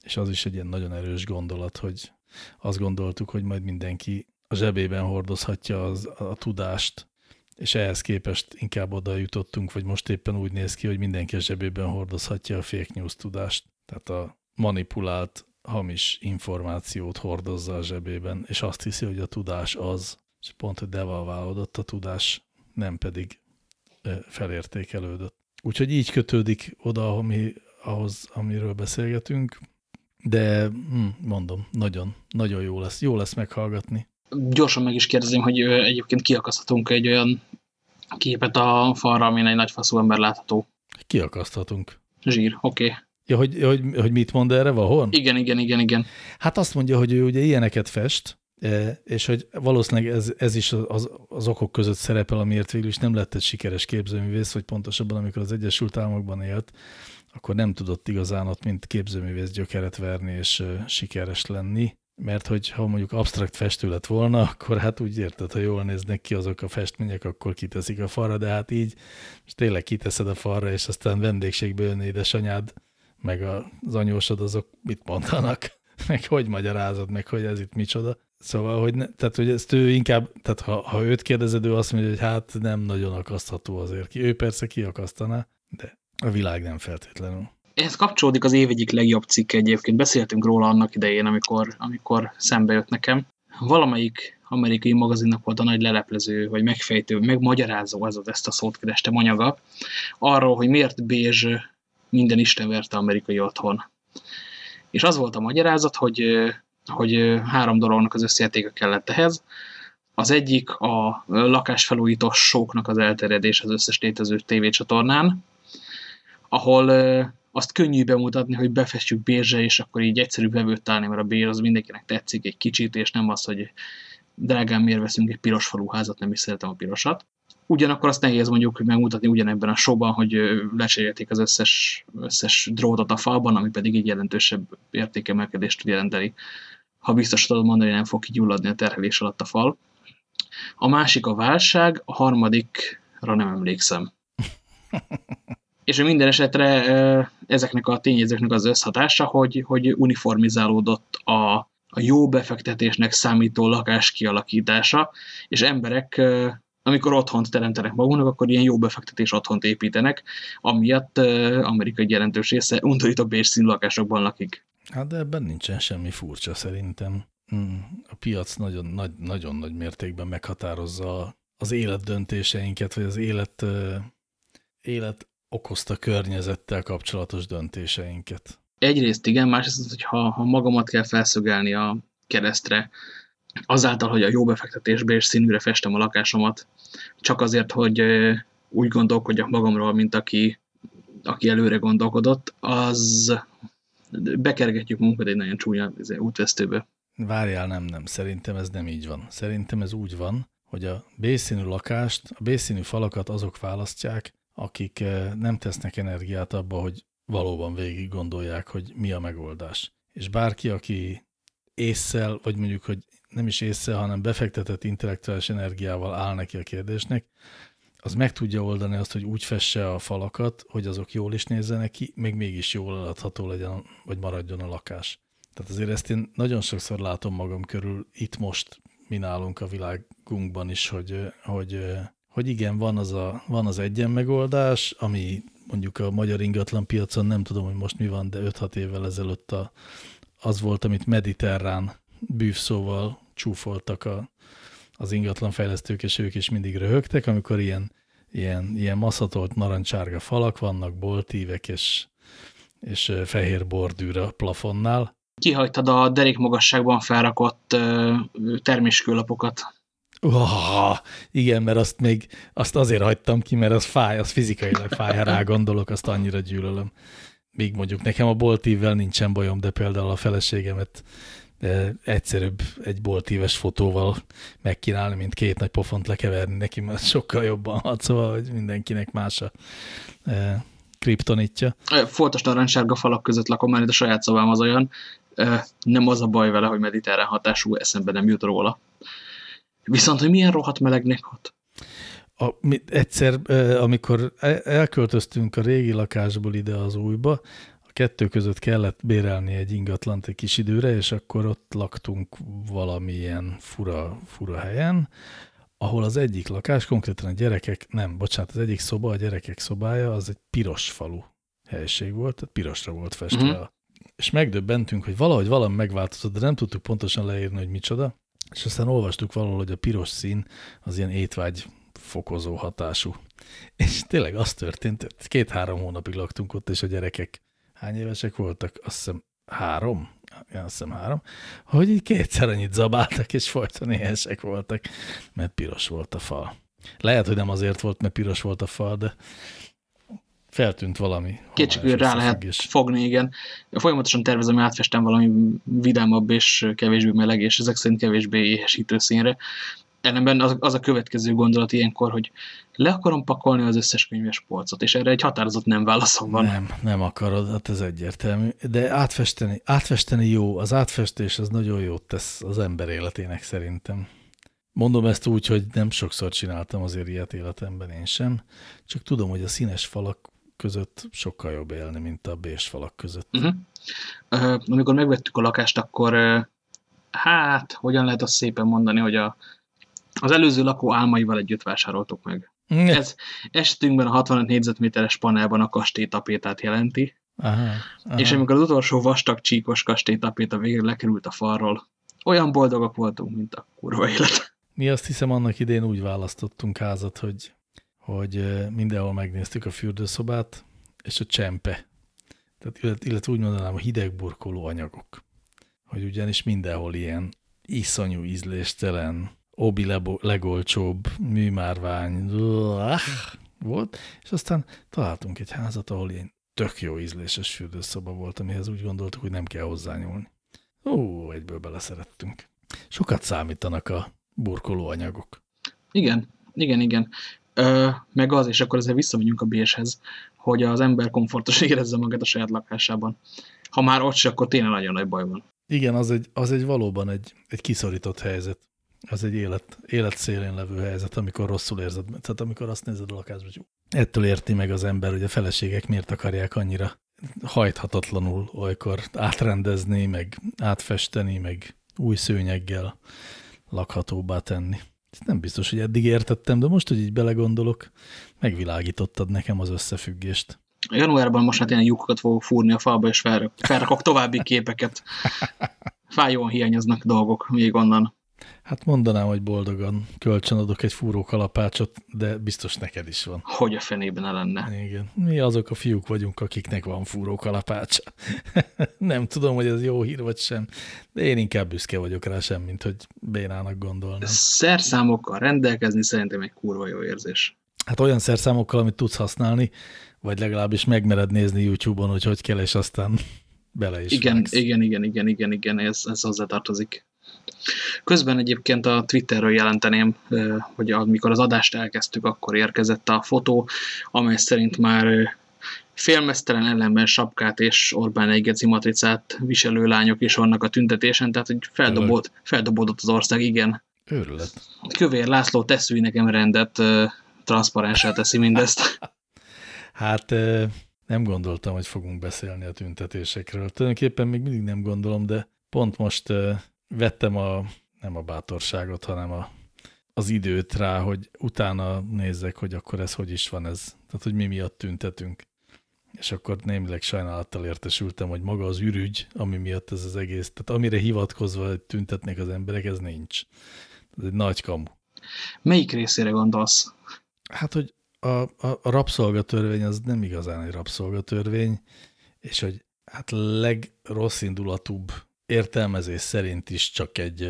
és az is egy ilyen nagyon erős gondolat, hogy azt gondoltuk, hogy majd mindenki a zsebében hordozhatja az, a, tudást, és ehhez képest inkább oda jutottunk, vagy most éppen úgy néz ki, hogy mindenki a zsebében hordozhatja a fake news tudást. Tehát a manipulált, hamis információt hordozza a zsebében, és azt hiszi, hogy a tudás az, és pont, hogy devalválódott a tudás, nem pedig felértékelődött. Úgyhogy így kötődik oda, ami, ahhoz, amiről beszélgetünk, de hm, mondom, nagyon, nagyon jó lesz. Jó lesz meghallgatni. Gyorsan meg is kérdezem, hogy egyébként kiakaszthatunk egy olyan képet a falra, amin egy nagy faszú ember látható. Kiakaszthatunk. Zsír, oké. Okay. Ja, hogy, hogy, hogy mit mond erre Vahorn? Igen, igen, igen, igen. Hát azt mondja, hogy ő ugye ilyeneket fest, és hogy valószínűleg ez, ez is az, az okok között szerepel, amiért végül is nem lett egy sikeres képzőművész, vagy pontosabban, amikor az Egyesült Államokban élt, akkor nem tudott igazán ott, mint képzőművész gyökeret verni és sikeres lenni, mert hogy ha mondjuk absztrakt festő lett volna, akkor hát úgy érted, ha jól néznek ki azok a festmények, akkor kiteszik a falra, de hát így és tényleg kiteszed a falra, és aztán vendégségbe jön édesanyád, meg az anyósod, azok mit mondanak, *laughs* meg hogy magyarázod, meg hogy ez itt micsoda. Szóval, hogy, ne, tehát, hogy ezt ő inkább, tehát ha, ha őt kérdezed, ő azt mondja, hogy hát nem nagyon akasztható azért ki. Ő persze kiakasztaná, de a világ nem feltétlenül. Ehhez kapcsolódik az év egyik legjobb cikk egyébként. Beszéltünk róla annak idején, amikor, amikor szembe jött nekem. Valamelyik amerikai magazinnak volt a nagy leleplező, vagy megfejtő, megmagyarázó, az ezt a szót kerestem anyaga, arról, hogy miért Bézs minden Isten verte amerikai otthon. És az volt a magyarázat, hogy, hogy három dolognak az összejátéka kellett ehhez. Az egyik a lakásfelújítós sóknak az elterjedés az összes létező tévécsatornán, ahol azt könnyű bemutatni, hogy befestjük bérzse, és akkor így egyszerű vevőt találni, mert a bér az mindenkinek tetszik egy kicsit, és nem az, hogy drágán miért veszünk egy piros faluházat, nem is szeretem a pirosat. Ugyanakkor azt nehéz mondjuk megmutatni ugyanebben a showban, hogy lecserélték az összes, összes drótot a falban, ami pedig egy jelentősebb értékemelkedést tud jelenteni. Ha biztos tudod mondani, hogy nem fog kigyulladni a terhelés alatt a fal. A másik a válság, a harmadikra nem emlékszem. *laughs* és minden esetre ezeknek a tényezőknek az összhatása, hogy, hogy uniformizálódott a, a jó befektetésnek számító lakás kialakítása, és emberek, amikor otthont teremtenek magunknak, akkor ilyen jó befektetés otthont építenek, amiatt amerikai jelentős része undorító bérszínű lakásokban lakik. Hát de ebben nincsen semmi furcsa szerintem. Hmm, a piac nagyon nagy, nagyon nagy mértékben meghatározza az élet döntéseinket, vagy az élet, élet okozta környezettel kapcsolatos döntéseinket. Egyrészt igen, másrészt, hogy ha, ha magamat kell felszögelni a keresztre, azáltal, hogy a jó befektetésbe és színűre festem a lakásomat, csak azért, hogy úgy gondolkodjak magamról, mint aki, aki előre gondolkodott, az bekergetjük munkat egy nagyon csúnya izé, útvesztőbe. Várjál, nem, nem. Szerintem ez nem így van. Szerintem ez úgy van, hogy a B-színű lakást, a B-színű falakat azok választják, akik eh, nem tesznek energiát abba, hogy valóban végig gondolják, hogy mi a megoldás. És bárki, aki észszel, vagy mondjuk, hogy nem is észre, hanem befektetett intellektuális energiával áll neki a kérdésnek, az meg tudja oldani azt, hogy úgy fesse a falakat, hogy azok jól is nézzenek ki, még mégis jól eladható legyen, vagy maradjon a lakás. Tehát azért ezt én nagyon sokszor látom magam körül, itt most mi nálunk a világunkban is, hogy, hogy, hogy igen, van az, a, van az egyen megoldás, ami mondjuk a magyar ingatlan piacon, nem tudom, hogy most mi van, de 5-6 évvel ezelőtt a, az volt, amit mediterrán bűvszóval csúfoltak a, az ingatlanfejlesztők, és ők is mindig röhögtek, amikor ilyen, ilyen, ilyen maszatolt narancsárga falak vannak, boltívek és, és fehér bordűr a plafonnál. Kihagytad a derék magasságban felrakott terméskőlapokat. Oh, igen, mert azt még azt azért hagytam ki, mert az fáj, az fizikailag fáj, ha rá gondolok, azt annyira gyűlölöm. Még mondjuk nekem a boltívvel nincsen bajom, de például a feleségemet egyszerűbb egy boltíves fotóval megkínálni, mint két nagy pofont lekeverni neki, mert sokkal jobban hat, szóval, hogy mindenkinek más a e, kriptonitja. Foltos narancssárga falak között lakom, mert a saját szobám az olyan, e, nem az a baj vele, hogy mediterrán hatású, eszembe nem jut róla. Viszont, hogy milyen rohadt melegnek hat. A, mi, egyszer, e, amikor elköltöztünk a régi lakásból ide az újba, kettő között kellett bérelni egy ingatlant egy kis időre, és akkor ott laktunk valamilyen fura, fura helyen, ahol az egyik lakás, konkrétan a gyerekek, nem, bocsánat, az egyik szoba, a gyerekek szobája, az egy piros falu helység volt, tehát pirosra volt festve. Mhm. -huh. És megdöbbentünk, hogy valahogy valami megváltozott, de nem tudtuk pontosan leírni, hogy micsoda. És aztán olvastuk valahol, hogy a piros szín az ilyen étvágy fokozó hatású. És tényleg az történt, két-három hónapig laktunk ott, és a gyerekek hány évesek voltak? Azt hiszem három, ja, azt hiszem három, hogy így kétszer annyit zabáltak, és folyton éhesek voltak, mert piros volt a fal. Lehet, hogy nem azért volt, mert piros volt a fal, de feltűnt valami. Kétségül rá lehet fogni, igen. Folyamatosan tervezem, hogy átfestem valami vidámabb és kevésbé meleg, és ezek szerint kevésbé éhesítő színre ellenben az, az a következő gondolat ilyenkor, hogy le akarom pakolni az összes könyves polcot, és erre egy határozott nem válaszom van. Nem, nem akarod, hát ez egyértelmű. De átfesteni, átfesteni jó, az átfestés az nagyon jót tesz az ember életének szerintem. Mondom ezt úgy, hogy nem sokszor csináltam azért ilyet életemben én sem, csak tudom, hogy a színes falak között sokkal jobb élni, mint a bés falak között. Uh -huh. uh, amikor megvettük a lakást, akkor hát, hogyan lehet azt szépen mondani, hogy a, az előző lakó álmaival együtt vásároltuk meg. Ne. Ez esetünkben a 65 négyzetméteres panelban a kastélytapétát jelenti. Aha, aha. És amikor az utolsó vastag csíkos kastélytapéta végre lekerült a falról, olyan boldogak voltunk, mint a kurva élet. Mi azt hiszem annak idén úgy választottunk házat, hogy, hogy mindenhol megnéztük a fürdőszobát, és a csempe. Tehát, illetve úgy mondanám, a hidegburkoló anyagok. Hogy ugyanis mindenhol ilyen iszonyú ízléstelen, obi legolcsóbb műmárvány volt, és aztán találtunk egy házat, ahol ilyen tök jó ízléses fürdőszoba volt, amihez úgy gondoltuk, hogy nem kell hozzányúlni. Ó, egyből beleszerettünk. Sokat számítanak a burkoló anyagok. Igen, igen, igen. Ö, meg az, és akkor ezzel visszamegyünk a béshez, hogy az ember komfortos *laughs* érezze magát a saját lakásában. Ha már ott se, akkor tényleg nagyon nagy baj van. Igen, az egy, az egy valóban egy, egy kiszorított helyzet az egy élet, élet szélén levő helyzet, amikor rosszul érzed. Tehát amikor azt nézed a lakásba, hogy ettől érti meg az ember, hogy a feleségek miért akarják annyira hajthatatlanul olykor átrendezni, meg átfesteni, meg új szőnyeggel lakhatóbbá tenni. Ezt nem biztos, hogy eddig értettem, de most, hogy így belegondolok, megvilágítottad nekem az összefüggést. Januárban most hát ilyen lyukokat fogok fúrni a falba, és felrakok további képeket. *laughs* Fájóan hiányoznak dolgok még onnan. Hát mondanám, hogy boldogan kölcsönadok egy fúrókalapácsot, de biztos neked is van. Hogy a fenében lenne. Igen. Mi azok a fiúk vagyunk, akiknek van fúrókalapácsa. *laughs* Nem tudom, hogy ez jó hír vagy sem, de én inkább büszke vagyok rá sem, mint hogy bénának gondolnám. Szerszámokkal rendelkezni szerintem egy kurva jó érzés. Hát olyan szerszámokkal, amit tudsz használni, vagy legalábbis megmered nézni YouTube-on, hogy hogy kell, és aztán bele is igen, igen, igen, igen, igen, igen, ez, ez hozzátartozik. Közben egyébként a Twitterről jelenteném, hogy amikor az adást elkezdtük, akkor érkezett a fotó, amely szerint már félmeztelen ellenben sapkát és Orbán egy matricát viselő lányok is vannak a tüntetésen, tehát hogy feldobott, feldobódott az ország, igen. Őrület. Kövér László teszű nekem rendet, transzparensá teszi mindezt. *laughs* hát nem gondoltam, hogy fogunk beszélni a tüntetésekről. Tulajdonképpen még mindig nem gondolom, de pont most vettem a, nem a bátorságot, hanem a, az időt rá, hogy utána nézzek, hogy akkor ez hogy is van ez. Tehát, hogy mi miatt tüntetünk. És akkor némileg sajnálattal értesültem, hogy maga az ürügy, ami miatt ez az egész, tehát amire hivatkozva tüntetnek az emberek, ez nincs. Ez egy nagy kamu. Melyik részére gondolsz? Hát, hogy a, a, a rabszolgatörvény az nem igazán egy rabszolgatörvény, és hogy hát legrossz indulatúbb értelmezés szerint is csak egy,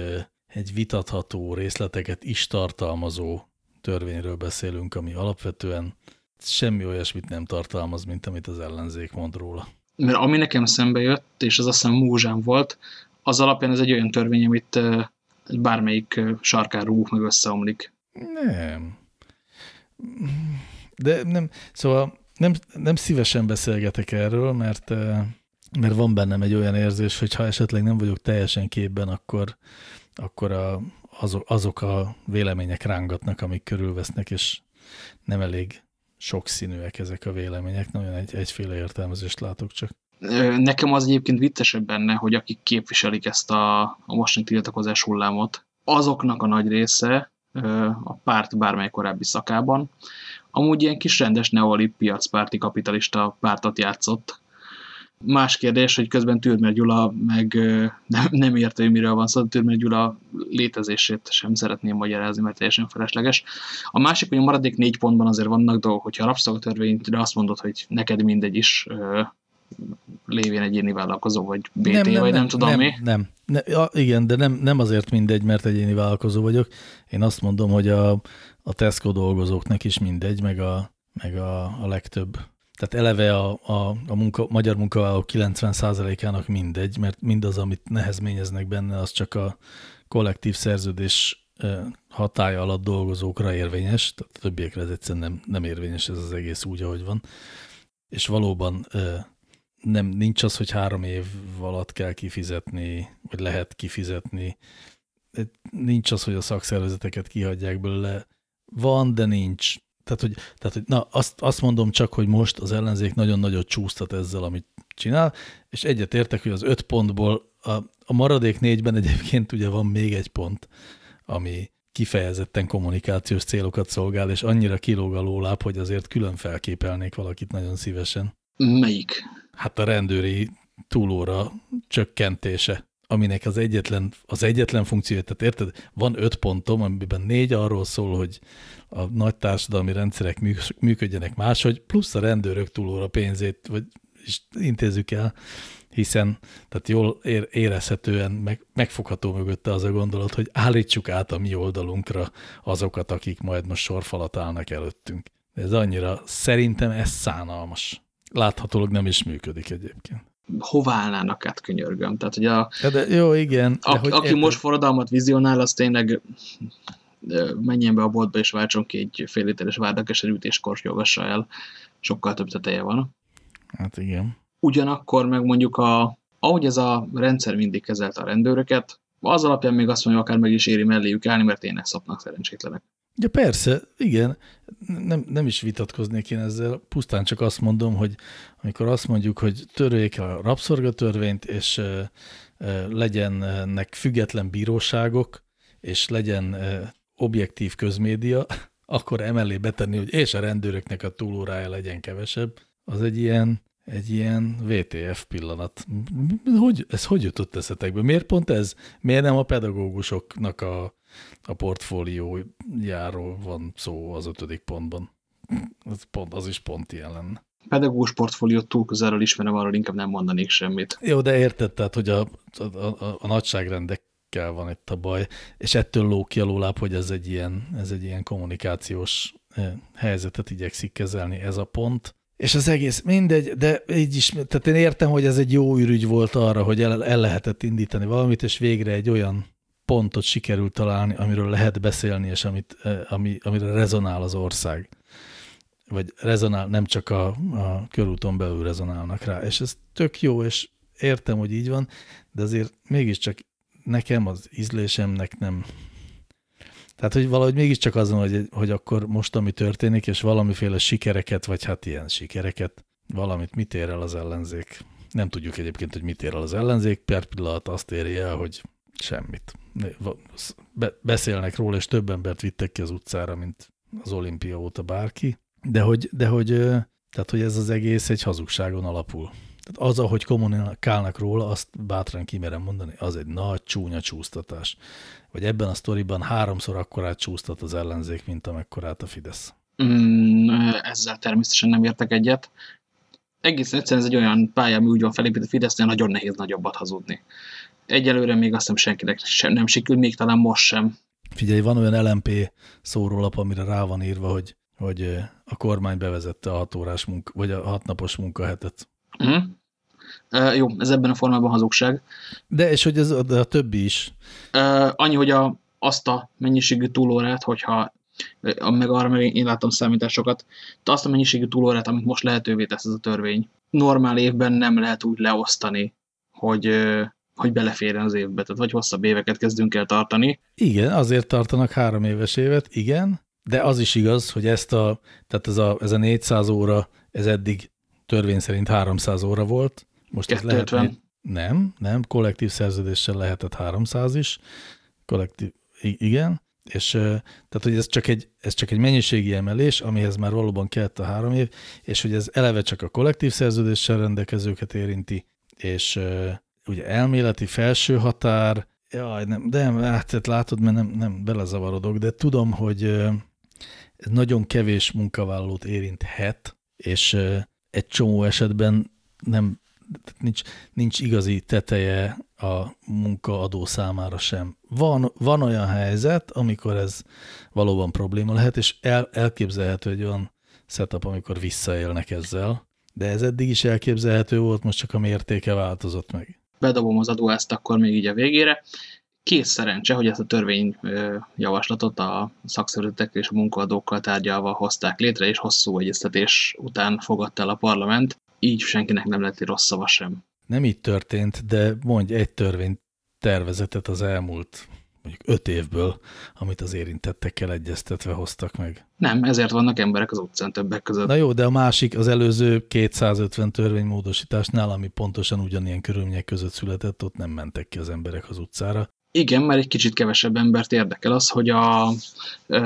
egy vitatható részleteket is tartalmazó törvényről beszélünk, ami alapvetően semmi olyasmit nem tartalmaz, mint amit az ellenzék mond róla. Mert ami nekem szembe jött, és az azt hiszem múzsám volt, az alapján ez egy olyan törvény, amit bármelyik sarkán rúg, meg összeomlik. Nem. De nem, szóval nem, nem szívesen beszélgetek erről, mert, mert van bennem egy olyan érzés, hogy ha esetleg nem vagyok teljesen képben, akkor, akkor a, azok, azok a vélemények rángatnak, amik körülvesznek, és nem elég sokszínűek ezek a vélemények, nagyon egy, egyféle értelmezést látok csak. Nekem az egyébként vittesebb benne, hogy akik képviselik ezt a, a mostani tiltakozás hullámot, azoknak a nagy része a párt bármely korábbi szakában, amúgy ilyen kis rendes neolib piacpárti kapitalista pártot játszott. Más kérdés, hogy közben Türmer Gyula meg nem, nem érte, hogy miről van szó, szóval Türmer Gyula létezését sem szeretném magyarázni, mert teljesen felesleges. A másik, hogy a maradék négy pontban azért vannak dolgok, hogyha a rabszolgatörvényre azt mondod, hogy neked mindegy is, lévén egyéni vállalkozó, vagy BT, nem, nem, vagy nem, nem tudom nem, mi. Nem, nem. Ja, igen, de nem, nem azért mindegy, mert egyéni vállalkozó vagyok. Én azt mondom, hogy a, a Tesco dolgozóknak is mindegy, meg a, meg a, a legtöbb. Tehát eleve a, a, a munka, magyar munkavállalók 90%-ának mindegy, mert mindaz, amit nehezményeznek benne, az csak a kollektív szerződés hatája alatt dolgozókra érvényes, tehát a többiekre ez egyszerűen nem, nem érvényes ez az egész úgy, ahogy van. És valóban nem, nincs az, hogy három év alatt kell kifizetni, vagy lehet kifizetni. Nincs az, hogy a szakszervezeteket kihagyják belőle. Van, de nincs. Tehát, hogy, tehát, hogy na, azt, azt mondom csak, hogy most az ellenzék nagyon nagyot csúsztat ezzel, amit csinál, és egyet értek, hogy az öt pontból a, a maradék négyben egyébként ugye van még egy pont, ami kifejezetten kommunikációs célokat szolgál, és annyira kilóg a lóláp, hogy azért külön felképelnék valakit nagyon szívesen. Melyik? Hát a rendőri túlóra csökkentése, aminek az egyetlen, az egyetlen funkciója, tehát érted, van öt pontom, amiben négy arról szól, hogy a nagy társadalmi rendszerek működjenek máshogy, plusz a rendőrök túlóra pénzét, vagy is intézzük el, hiszen tehát jól érezhetően meg, megfogható mögötte az a gondolat, hogy állítsuk át a mi oldalunkra azokat, akik majd most sorfalat állnak előttünk. Ez annyira, szerintem ez szánalmas láthatólag nem is működik egyébként. Hová állnának át, könyörgöm? Tehát, hogy a, de, de jó, igen. A, hogy aki érted? most forradalmat vizionál, az tényleg menjen be a boltba és váltson ki egy fél literes várdakeserűt és kortyolgassa el. Sokkal több teteje van. Hát igen. Ugyanakkor meg mondjuk, a, ahogy ez a rendszer mindig kezelte a rendőröket, az alapján még azt mondja, akár meg is éri melléjük állni, mert tényleg szopnak szerencsétlenek. Ja persze, igen, nem, nem is vitatkoznék én ezzel, pusztán csak azt mondom, hogy amikor azt mondjuk, hogy törőjék a rabszorgatörvényt, és e, e, legyenek független bíróságok, és legyen e, objektív közmédia, *laughs* akkor emellé betenni, hogy és a rendőröknek a túlórája legyen kevesebb, az egy ilyen, egy ilyen VTF pillanat. Hogy, ez hogy jutott eszetekbe? Miért pont ez? Miért nem a pedagógusoknak a a portfóliójáról van szó az ötödik pontban. Az, pont, az is pont ilyen lenne. Pedagógus portfóliót túl közelről ismerem, arról inkább nem mondanék semmit. Jó, de érted, tehát, hogy a, a, a, a nagyságrendekkel van itt a baj, és ettől ló ki a lóláb, hogy ez egy ilyen, ez egy ilyen kommunikációs eh, helyzetet igyekszik kezelni ez a pont. És az egész mindegy, de így is, tehát én értem, hogy ez egy jó ürügy volt arra, hogy el, el lehetett indítani valamit, és végre egy olyan pontot sikerült találni, amiről lehet beszélni, és amit, ami, amire rezonál az ország. vagy rezonál, nem csak a, a körúton belül rezonálnak rá, és ez tök jó, és értem, hogy így van, de azért mégiscsak nekem, az ízlésemnek nem, tehát, hogy valahogy mégiscsak azon, hogy, hogy akkor most, ami történik, és valamiféle sikereket, vagy hát ilyen sikereket, valamit mit ér el az ellenzék. Nem tudjuk egyébként, hogy mit ér el az ellenzék, per pillanat azt éri el, hogy semmit. Be beszélnek róla, és több embert vittek ki az utcára, mint az olimpia óta bárki. De hogy, de hogy, tehát, hogy ez az egész egy hazugságon alapul. Tehát az, ahogy kommunikálnak róla, azt bátran kimerem mondani, az egy nagy csúnya csúsztatás. Vagy ebben a sztoriban háromszor akkorát csúsztat az ellenzék, mint amekkorát a Fidesz. Mm, ezzel természetesen nem értek egyet. Egész egyszerűen ez egy olyan pálya, ami úgy van felépítve Fidesznél, nagyon nehéz nagyobbat hazudni. Egyelőre még azt hiszem senkinek sem, nem sikül, még talán most sem. Figyelj, van olyan LMP szórólap, amire rá van írva, hogy, hogy a kormány bevezette a hat órás munka, vagy a hatnapos munkahetet. Uh, jó, ez ebben a formában hazugság. De és hogy ez de a többi is. Uh, annyi, hogy a, azt a mennyiségű túlórát, hogyha meg arra meg én láttam számításokat, de azt a mennyiségű túlórát, amit most lehetővé tesz ez a törvény, normál évben nem lehet úgy leosztani, hogy, hogy beleférjen az évbe, tehát vagy hosszabb éveket kezdünk el tartani. Igen, azért tartanak három éves évet, igen, de az is igaz, hogy ezt a, tehát ez a, ez a 400 óra, ez eddig törvény szerint 300 óra volt. Most 250. ez lehet, nem, nem, kollektív szerződéssel lehetett 300 is, kollektív, igen, és tehát, hogy ez csak, egy, ez csak egy mennyiségi emelés, amihez már valóban kellett a három év, és hogy ez eleve csak a kollektív szerződéssel rendelkezőket érinti, és ugye elméleti felső határ, jaj, nem, de nem, hát látod, mert nem, nem belezavarodok, de tudom, hogy nagyon kevés munkavállalót érinthet, és egy csomó esetben nem, nincs, nincs igazi teteje a munkaadó számára sem. Van, van olyan helyzet, amikor ez valóban probléma lehet, és el, elképzelhető egy olyan setup, amikor visszaélnek ezzel, de ez eddig is elképzelhető volt, most csak a mértéke változott meg. Bedobom az adóást akkor még így a végére. Kész szerencse, hogy ezt a törvény javaslatot a szakszervezetekkel és a munkaadókkal tárgyalva hozták létre, és hosszú egyeztetés után fogadta el a parlament, így senkinek nem lett rossz szava sem. Nem így történt, de mondj egy törvény tervezetet az elmúlt mondjuk öt évből, amit az érintettekkel egyeztetve hoztak meg. Nem, ezért vannak emberek az utcán többek között. Na jó, de a másik, az előző 250 törvénymódosításnál, ami pontosan ugyanilyen körülmények között született, ott nem mentek ki az emberek az utcára. Igen, mert egy kicsit kevesebb embert érdekel az, hogy a e,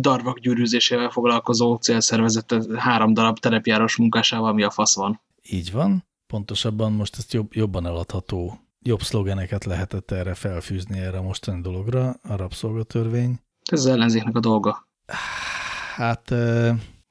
darvak gyűrűzésével foglalkozó célszervezet három darab terepjáros munkásával mi a fasz van. Így van. Pontosabban most ezt jobb, jobban eladható, jobb szlogeneket lehetett erre felfűzni erre a mostani dologra, a rabszolgatörvény. Ez az ellenzéknek a dolga. Hát...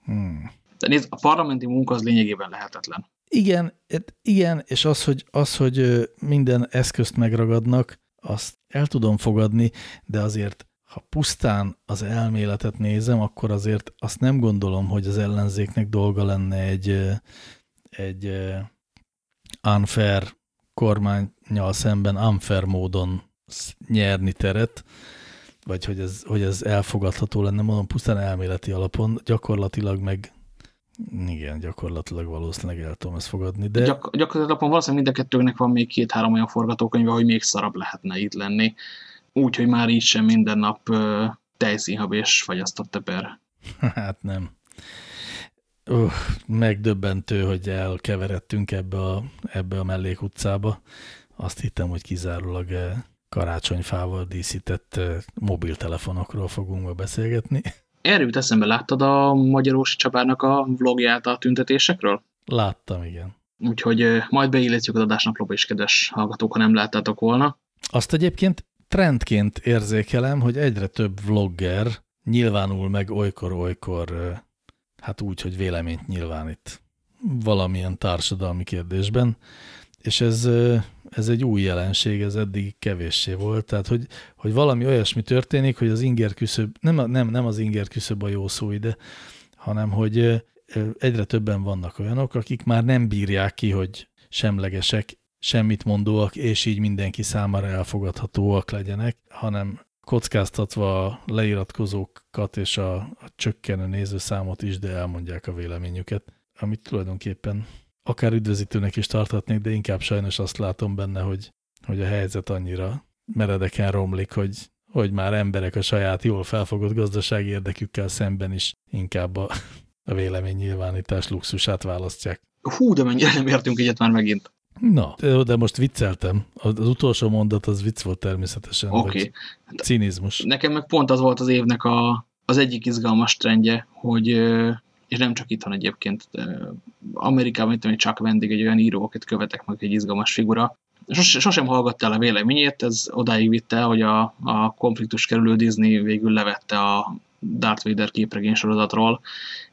Hmm. De nézd, a parlamenti munka az lényegében lehetetlen. Igen, igen, és az, hogy, az, hogy minden eszközt megragadnak, azt el tudom fogadni, de azért, ha pusztán az elméletet nézem, akkor azért azt nem gondolom, hogy az ellenzéknek dolga lenne egy, egy unfair kormánynyal szemben unfair módon nyerni teret, vagy hogy ez, hogy ez elfogadható lenne, mondom, pusztán elméleti alapon, gyakorlatilag meg igen, gyakorlatilag valószínűleg el tudom ezt fogadni. De... Gyak gyakorlatilag valószínűleg mind a kettőnknek van még két-három olyan forgatókönyve, hogy még szarabb lehetne itt lenni. Úgyhogy már így sem minden nap uh, tejszínhab és fagyasztott teper. *laughs* Hát nem. Uh, megdöbbentő, hogy elkeveredtünk ebbe a, ebbe a mellékutcába. Azt hittem, hogy kizárólag karácsonyfával díszített mobiltelefonokról fogunk ma beszélgetni. Erről jut eszembe, láttad a Magyarósi Csabának a vlogját a tüntetésekről? Láttam, igen. Úgyhogy majd beilletjük az adásnaplóba is, kedves hallgatók, ha nem láttátok volna. Azt egyébként trendként érzékelem, hogy egyre több vlogger nyilvánul meg olykor-olykor, hát úgy, hogy véleményt nyilvánít valamilyen társadalmi kérdésben, és ez, ez egy új jelenség, ez eddig kevéssé volt, tehát hogy, hogy valami olyasmi történik, hogy az inger küszöb, nem, nem, nem az inger küszöb a jó szó ide, hanem hogy egyre többen vannak olyanok, akik már nem bírják ki, hogy semlegesek, semmit mondóak, és így mindenki számára elfogadhatóak legyenek, hanem kockáztatva a leiratkozókat és a, a csökkenő nézőszámot is, de elmondják a véleményüket, amit tulajdonképpen akár üdvözítőnek is tarthatnék, de inkább sajnos azt látom benne, hogy, hogy a helyzet annyira meredeken romlik, hogy, hogy már emberek a saját jól felfogott gazdasági érdekükkel szemben is inkább a, a véleménynyilvánítás luxusát választják. Hú, de mennyire nem értünk egyet már megint. Na, de most vicceltem. Az utolsó mondat az vicc volt természetesen. Oké. Okay. Cinizmus. Nekem meg pont az volt az évnek a, az egyik izgalmas trendje, hogy, és nem csak itthon egyébként, Amerikában, mint egy csak vendég, egy olyan író, akit követek meg, egy izgalmas figura, Sos, sosem hallgatta el a véleményét, ez odáig vitte, hogy a, a konfliktus kerülő Disney végül levette a Darth Vader képregény sorozatról,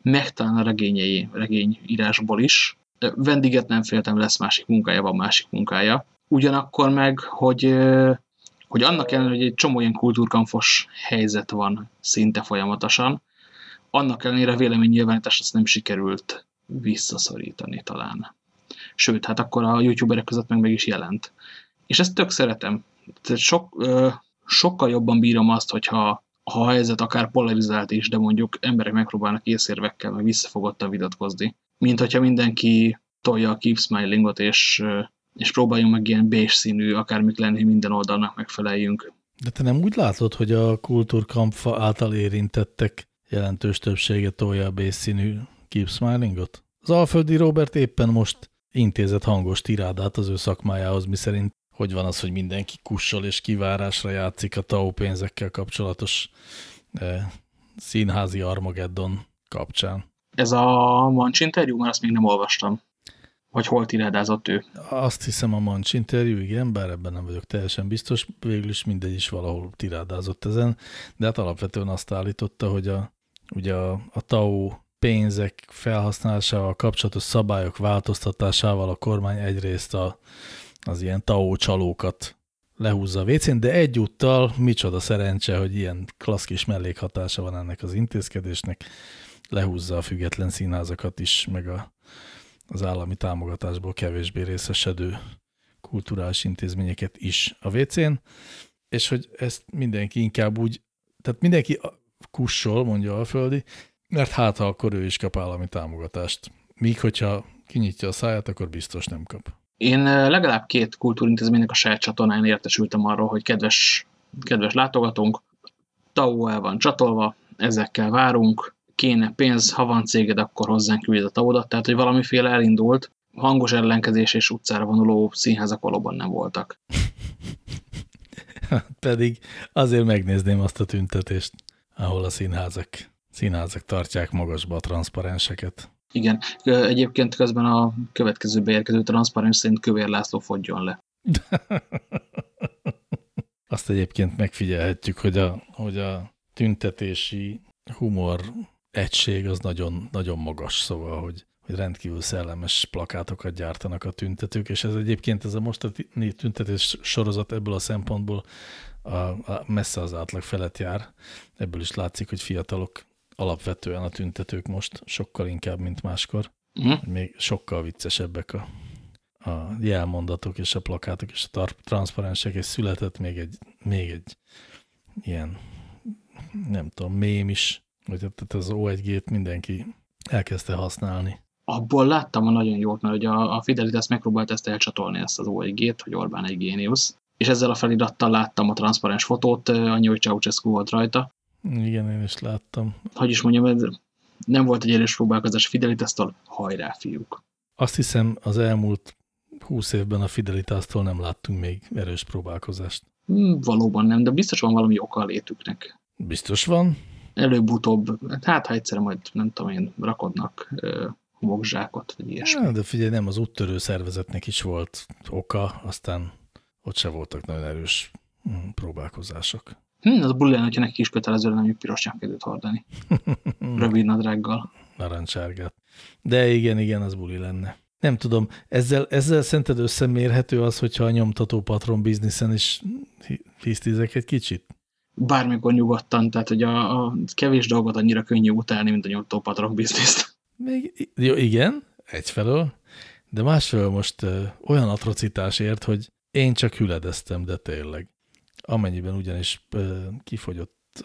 meg talán a regényei, regény írásból is. Vendéget nem féltem, lesz másik munkája, van másik munkája. Ugyanakkor meg, hogy, hogy annak ellenére, hogy egy csomó ilyen kultúrkanfos helyzet van szinte folyamatosan, annak ellenére véleménynyilvánítást azt nem sikerült visszaszorítani talán. Sőt, hát akkor a youtuberek között meg meg is jelent. És ezt tök szeretem. Tehát sok, ö, sokkal jobban bírom azt, hogyha ha a helyzet akár polarizált is, de mondjuk emberek megpróbálnak észérvekkel, meg visszafogottan vitatkozni. Mint hogyha mindenki tolja a keep smilingot, és, és próbáljunk meg ilyen bés színű, akármik lenni, minden oldalnak megfeleljünk. De te nem úgy látod, hogy a kultúrkampfa által érintettek jelentős többsége tolja a bés színű keep smilingot? Az Alföldi Robert éppen most intézett hangos tirádát az ő szakmájához, miszerint hogy van az, hogy mindenki kussol és kivárásra játszik a TAO pénzekkel kapcsolatos eh, színházi Armageddon kapcsán. Ez a Mancs interjú, mert azt még nem olvastam. Vagy hol tirádázott ő? Azt hiszem a Mancs interjú, igen, bár ebben nem vagyok teljesen biztos, végül is mindegy is valahol tirádázott ezen, de hát alapvetően azt állította, hogy a, ugye a, a TAO pénzek felhasználásával kapcsolatos szabályok változtatásával a kormány egyrészt a, az ilyen TAO csalókat lehúzza a vécén, de egyúttal micsoda szerencse, hogy ilyen klassz kis mellékhatása van ennek az intézkedésnek, lehúzza a független színházakat is, meg a, az állami támogatásból kevésbé részesedő kulturális intézményeket is a vécén, és hogy ezt mindenki inkább úgy, tehát mindenki kussol, mondja a földi, mert hát ha akkor ő is kap állami támogatást. Míg hogyha kinyitja a száját, akkor biztos nem kap. Én legalább két kultúrintézménynek a saját csatornán értesültem arról, hogy kedves, kedves látogatónk, TAO el van csatolva, ezekkel várunk, kéne pénz, ha van céged, akkor hozzánk küldj a tao tehát hogy valamiféle elindult, hangos ellenkezés és utcára vonuló színházak valóban nem voltak. *laughs* Pedig azért megnézném azt a tüntetést, ahol a színházak, színházak tartják magasba a transzparenseket. Igen, egyébként közben a következő beérkező transzparens szerint Kövér László fogjon le. *laughs* Azt egyébként megfigyelhetjük, hogy a, hogy a tüntetési humor egység az nagyon, nagyon magas, szóval, hogy, hogy rendkívül szellemes plakátokat gyártanak a tüntetők, és ez egyébként ez a mostani tüntetés sorozat ebből a szempontból a, a messze az átlag felett jár. Ebből is látszik, hogy fiatalok alapvetően a tüntetők most sokkal inkább, mint máskor. Uh-huh. Még sokkal viccesebbek a, a jelmondatok és a plakátok és a transzparensek, és született még egy, még egy ilyen, nem tudom, mém is, vagy tehát az O1G-t mindenki elkezdte használni. Abból láttam a nagyon jót, mert ugye a, a Fidelitas megpróbált ezt elcsatolni, ezt az O1G-t, hogy Orbán egy géniusz, és ezzel a felirattal láttam a transzparens fotót, annyi, hogy Ceausescu volt rajta, igen, én is láttam. Hogy is mondjam, ez nem volt egy erős próbálkozás Fidelitas-tól, hajrá fiúk. Azt hiszem az elmúlt húsz évben a Fidelitas-tól nem láttunk még erős próbálkozást. Hmm, valóban nem, de biztos van valami oka a létüknek. Biztos van. Előbb-utóbb, hát ha egyszer majd, nem tudom én, rakodnak homokzsákot, vagy ilyesmi. Ja, de figyelj, nem, az úttörő szervezetnek is volt oka, aztán ott se voltak nagyon erős hm, próbálkozások. Hm, az bulli lenne, hogyha neki is kötelező lenne piros nyakkendőt hordani. *laughs* Rövid nadrággal. Narancsárgát. De igen, igen, az buli lenne. Nem tudom, ezzel, ezzel szerinted összemérhető az, hogyha a nyomtató patron bizniszen is hisztizek egy kicsit? Bármikor nyugodtan, tehát hogy a, a kevés dolgot annyira könnyű utálni, mint a nyomtató patron bizniszt. Még, jó, igen, egyfelől, de másfelől most ö, olyan atrocitásért, hogy én csak hüledeztem, de tényleg amennyiben ugyanis kifogyott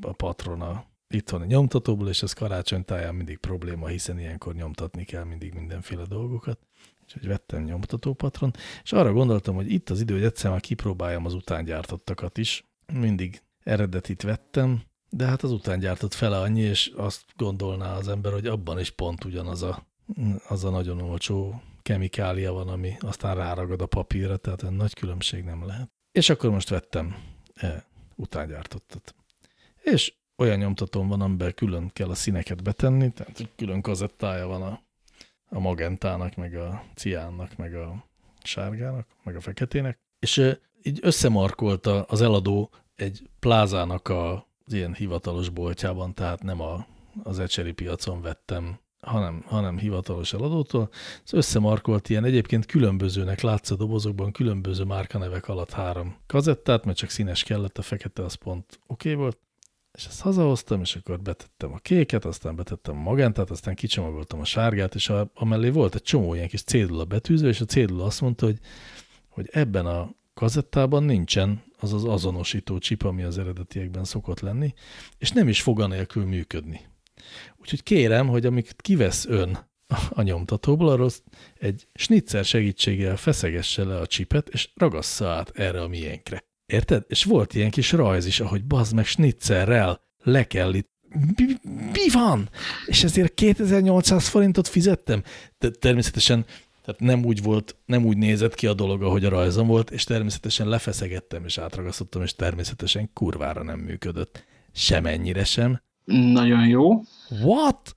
a patrona itthoni nyomtatóból, és ez karácsony táján mindig probléma, hiszen ilyenkor nyomtatni kell mindig mindenféle dolgokat. Úgyhogy vettem nyomtatópatron, és arra gondoltam, hogy itt az idő, hogy egyszer már kipróbáljam az utángyártottakat is. Mindig eredetit vettem, de hát az utángyártott fele annyi, és azt gondolná az ember, hogy abban is pont ugyanaz a, az a nagyon olcsó kemikália van, ami aztán ráragad a papírra, tehát nagy különbség nem lehet. És akkor most vettem e, utángyártottat. És olyan nyomtatón van, amiben külön kell a színeket betenni, tehát külön kazettája van a, a magentának, meg a ciánnak, meg a sárgának, meg a feketének, és így összemarkolta az eladó egy plázának a, ilyen hivatalos boltjában, tehát nem a, az ecseri piacon vettem hanem, hanem hivatalos eladótól. Ez összemarkolt ilyen egyébként különbözőnek látszó dobozokban különböző márkanevek alatt három kazettát, mert csak színes kellett, a fekete az pont oké okay volt. És ezt hazahoztam, és akkor betettem a kéket, aztán betettem a magentát, aztán kicsomagoltam a sárgát, és a, amellé volt egy csomó ilyen kis cédula betűző, és a cédula azt mondta, hogy, hogy ebben a kazettában nincsen az az azonosító csip, ami az eredetiekben szokott lenni, és nem is fog anélkül működni. Úgyhogy kérem, hogy amit kivesz ön a nyomtatóból, arról egy snitzer segítségével feszegesse le a csipet, és ragassza át erre a miénkre. Érted? És volt ilyen kis rajz is, ahogy bazd meg snitzerrel le kell itt mi, mi van? És ezért 2800 forintot fizettem? De természetesen tehát nem úgy volt, nem úgy nézett ki a dolog, ahogy a rajzom volt, és természetesen lefeszegettem, és átragasztottam, és természetesen kurvára nem működött. Semennyire sem. Nagyon jó. What?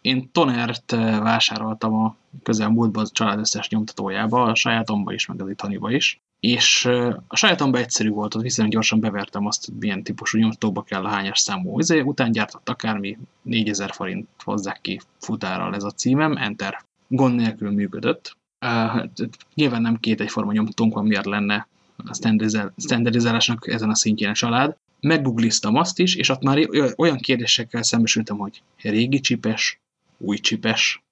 Én tonert eh, vásároltam a közelmúltban a család összes nyomtatójába, a sajátomba is, meg az itthoniba is. És eh, a sajátomban egyszerű volt, ott viszonylag gyorsan bevertem azt, hogy milyen típusú nyomtatóba kell a hányas számú. Ezért után gyártott akármi 4000 forint hozzák ki futárral ez a címem, Enter. Gond nélkül működött. Uh, nyilván nem két egyforma nyomtatónk van, miért lenne a standardizálásnak ezen a szintjén a család, meggoogliztam azt is, és ott már olyan kérdésekkel szembesültem, hogy régi csipes, új csipes.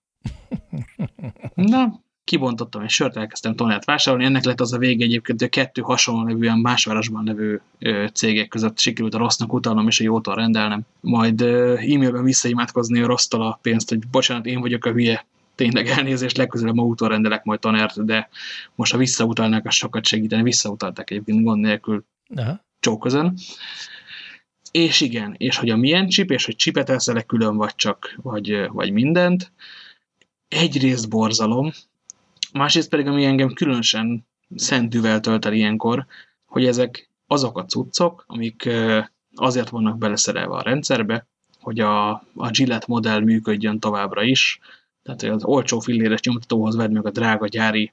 Na, kibontottam egy sört, elkezdtem tonát vásárolni, ennek lett az a vége egyébként, hogy a kettő hasonló nevűen más városban levő cégek között sikerült a rossznak utalnom és a jótól rendelnem. Majd e-mailben visszaimádkozni a rossztal a pénzt, hogy bocsánat, én vagyok a hülye, tényleg elnézést, legközelebb magútól rendelek majd tonert, de most ha visszautalnák, az sokat segíteni, visszautalták egyébként gond nélkül. Aha csóközön. És igen, és hogy a milyen csip, és hogy csipet eszel külön, vagy csak, vagy, vagy mindent. Egyrészt borzalom, másrészt pedig, ami engem különösen szentűvel tölt el ilyenkor, hogy ezek azok a cuccok, amik azért vannak beleszerelve a rendszerbe, hogy a, a Gillette modell működjön továbbra is, tehát az olcsó filléres nyomtatóhoz vedd meg a drága gyári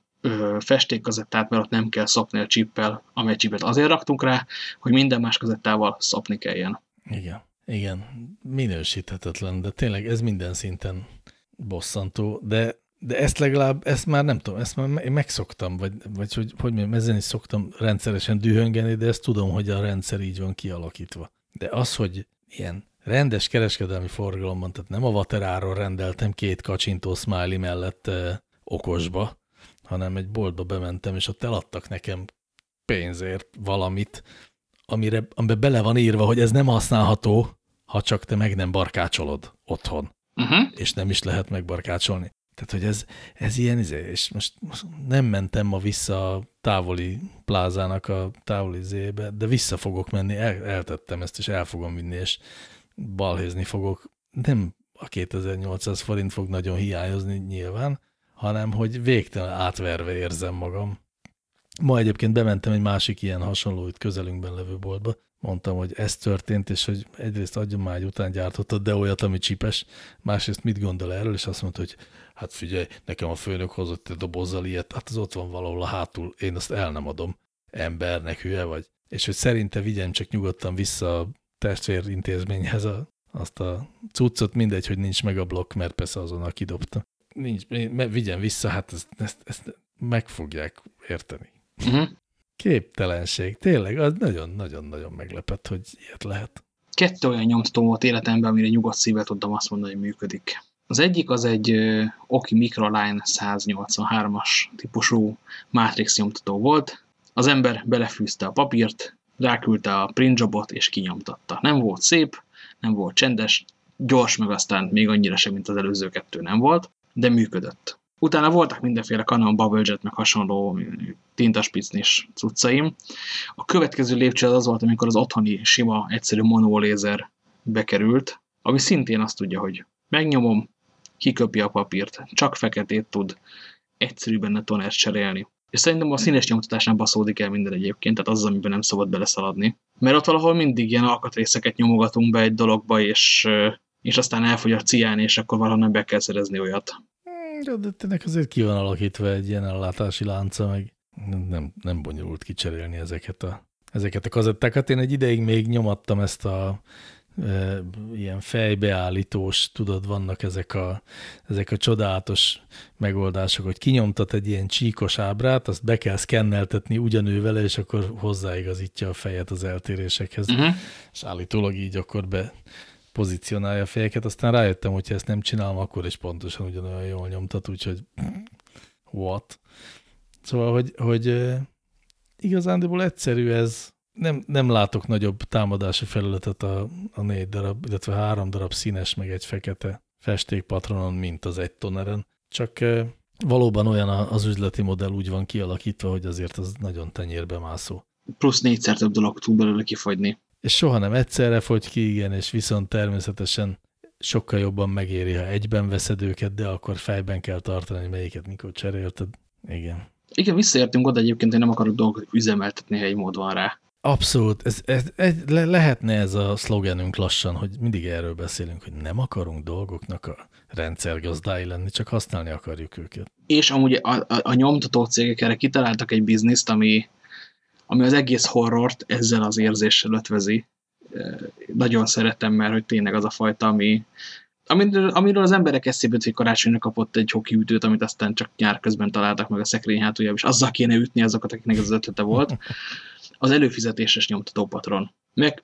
festékkazettát, mert ott nem kell szopni a csippel, amely csipet azért raktunk rá, hogy minden más kazettával szopni kelljen. Igen, igen, minősíthetetlen, de tényleg ez minden szinten bosszantó, de, de ezt legalább, ezt már nem tudom, ezt már én megszoktam, vagy, vagy hogy, hogy mondjam, ezen is szoktam rendszeresen dühöngeni, de ezt tudom, hogy a rendszer így van kialakítva. De az, hogy ilyen rendes kereskedelmi forgalomban, tehát nem a vateráról rendeltem két kacsintó smiley mellett eh, okosba, hanem egy boltba bementem, és ott eladtak nekem pénzért valamit, amire, amiben bele van írva, hogy ez nem használható, ha csak te meg nem barkácsolod otthon. Uh -huh. És nem is lehet megbarkácsolni. Tehát, hogy ez, ez ilyen, izé, és most, most nem mentem ma vissza a távoli plázának a távoli zébe, de vissza fogok menni, el, eltettem ezt, és el fogom vinni, és balhézni fogok. Nem a 2800 forint fog nagyon hiányozni nyilván, hanem hogy végtelen átverve érzem magam. Ma egyébként bementem egy másik ilyen hasonló itt közelünkben levő boltba, mondtam, hogy ez történt, és hogy egyrészt adjon már egy után gyártottad, de olyat, ami csipes, másrészt mit gondol erről, és azt mondta, hogy hát figyelj, nekem a főnök hozott egy dobozzal ilyet, hát az ott van valahol a hátul, én azt el nem adom, embernek hülye vagy. És hogy szerinte vigyen csak nyugodtan vissza testvérintézményhez a, azt a cuccot, mindegy, hogy nincs meg a blokk, mert persze azonnal kidobta nincs, vigyen vissza, hát ezt, ezt, ezt meg fogják érteni. Uh mhm. -huh. Képtelenség, tényleg, az nagyon-nagyon-nagyon meglepett, hogy ilyet lehet. Kettő olyan nyomtató volt életemben, amire nyugodt szívvel tudtam azt mondani, hogy működik. Az egyik az egy Oki Microline 183-as típusú Matrix nyomtató volt, Az ember belefűzte a papírt, ráküldte a printjobot és kinyomtatta. Nem volt szép, nem volt csendes, gyors, meg aztán még annyira sem, mint az előző kettő nem volt, de működött. Utána voltak mindenféle Canon Bubblejet, meg hasonló tintaspicnis cuccaim. A következő lépcső az, az volt, amikor az otthoni sima, egyszerű monolézer bekerült, ami szintén azt tudja, hogy megnyomom, kiköpi a papírt, csak feketét tud, egyszerű benne tonert cserélni. És szerintem a színes nyomtatásnál baszódik el minden egyébként, tehát az, amiben nem szabad beleszaladni. Mert ott valahol mindig ilyen alkatrészeket nyomogatunk be egy dologba, és, és aztán elfogy a cián, és akkor valahonnan be kell szerezni olyat. Hmm, de ennek azért ki van alakítva egy ilyen ellátási lánca, meg nem, nem bonyolult kicserélni ezeket a, ezeket a kazettákat. Én egy ideig még nyomattam ezt a ilyen fejbeállítós, tudod, vannak ezek a, ezek a csodálatos megoldások, hogy kinyomtat egy ilyen csíkos ábrát, azt be kell szkenneltetni ugyanő vele, és akkor hozzáigazítja a fejet az eltérésekhez. Uh mhm. -huh. És állítólag így akkor be pozícionálja a fejeket. Aztán rájöttem, hogyha ezt nem csinálom, akkor is pontosan ugyanolyan jól nyomtat, úgyhogy what? Szóval, hogy, hogy igazándiból egyszerű ez, nem, nem látok nagyobb támadási felületet a, a négy darab, illetve három darab színes, meg egy fekete festékpatronon, mint az egy toneren. Csak valóban olyan az üzleti modell úgy van kialakítva, hogy azért az nagyon tenyérbe mászó. Plusz négyszer több dolog tud belőle kifogyni. És soha nem egyszerre fogy ki, igen, és viszont természetesen sokkal jobban megéri, ha egyben veszed őket, de akkor fejben kell tartani, hogy melyiket mikor cserélted. Igen. Igen, visszaértünk oda egyébként, hogy nem akarok dolgokat üzemeltetni, ha egy mód van rá. Abszolút. Ez, ez, ez, le, lehetne ez a szlogenünk lassan, hogy mindig erről beszélünk, hogy nem akarunk dolgoknak a rendszergazdái lenni, csak használni akarjuk őket. És amúgy a, a, a nyomtató cégek erre kitaláltak egy bizniszt, ami, ami az egész horrort ezzel az érzéssel ötvezi. Nagyon szeretem, mert hogy tényleg az a fajta, ami, amiről, amiről az emberek eszébe hogy karácsonyra kapott egy ütőt, amit aztán csak nyár közben találtak meg a szekrény hátuljába, és azzal kéne ütni azokat, akiknek ez az ötlete volt. Az előfizetéses nyomtatópatron. Meg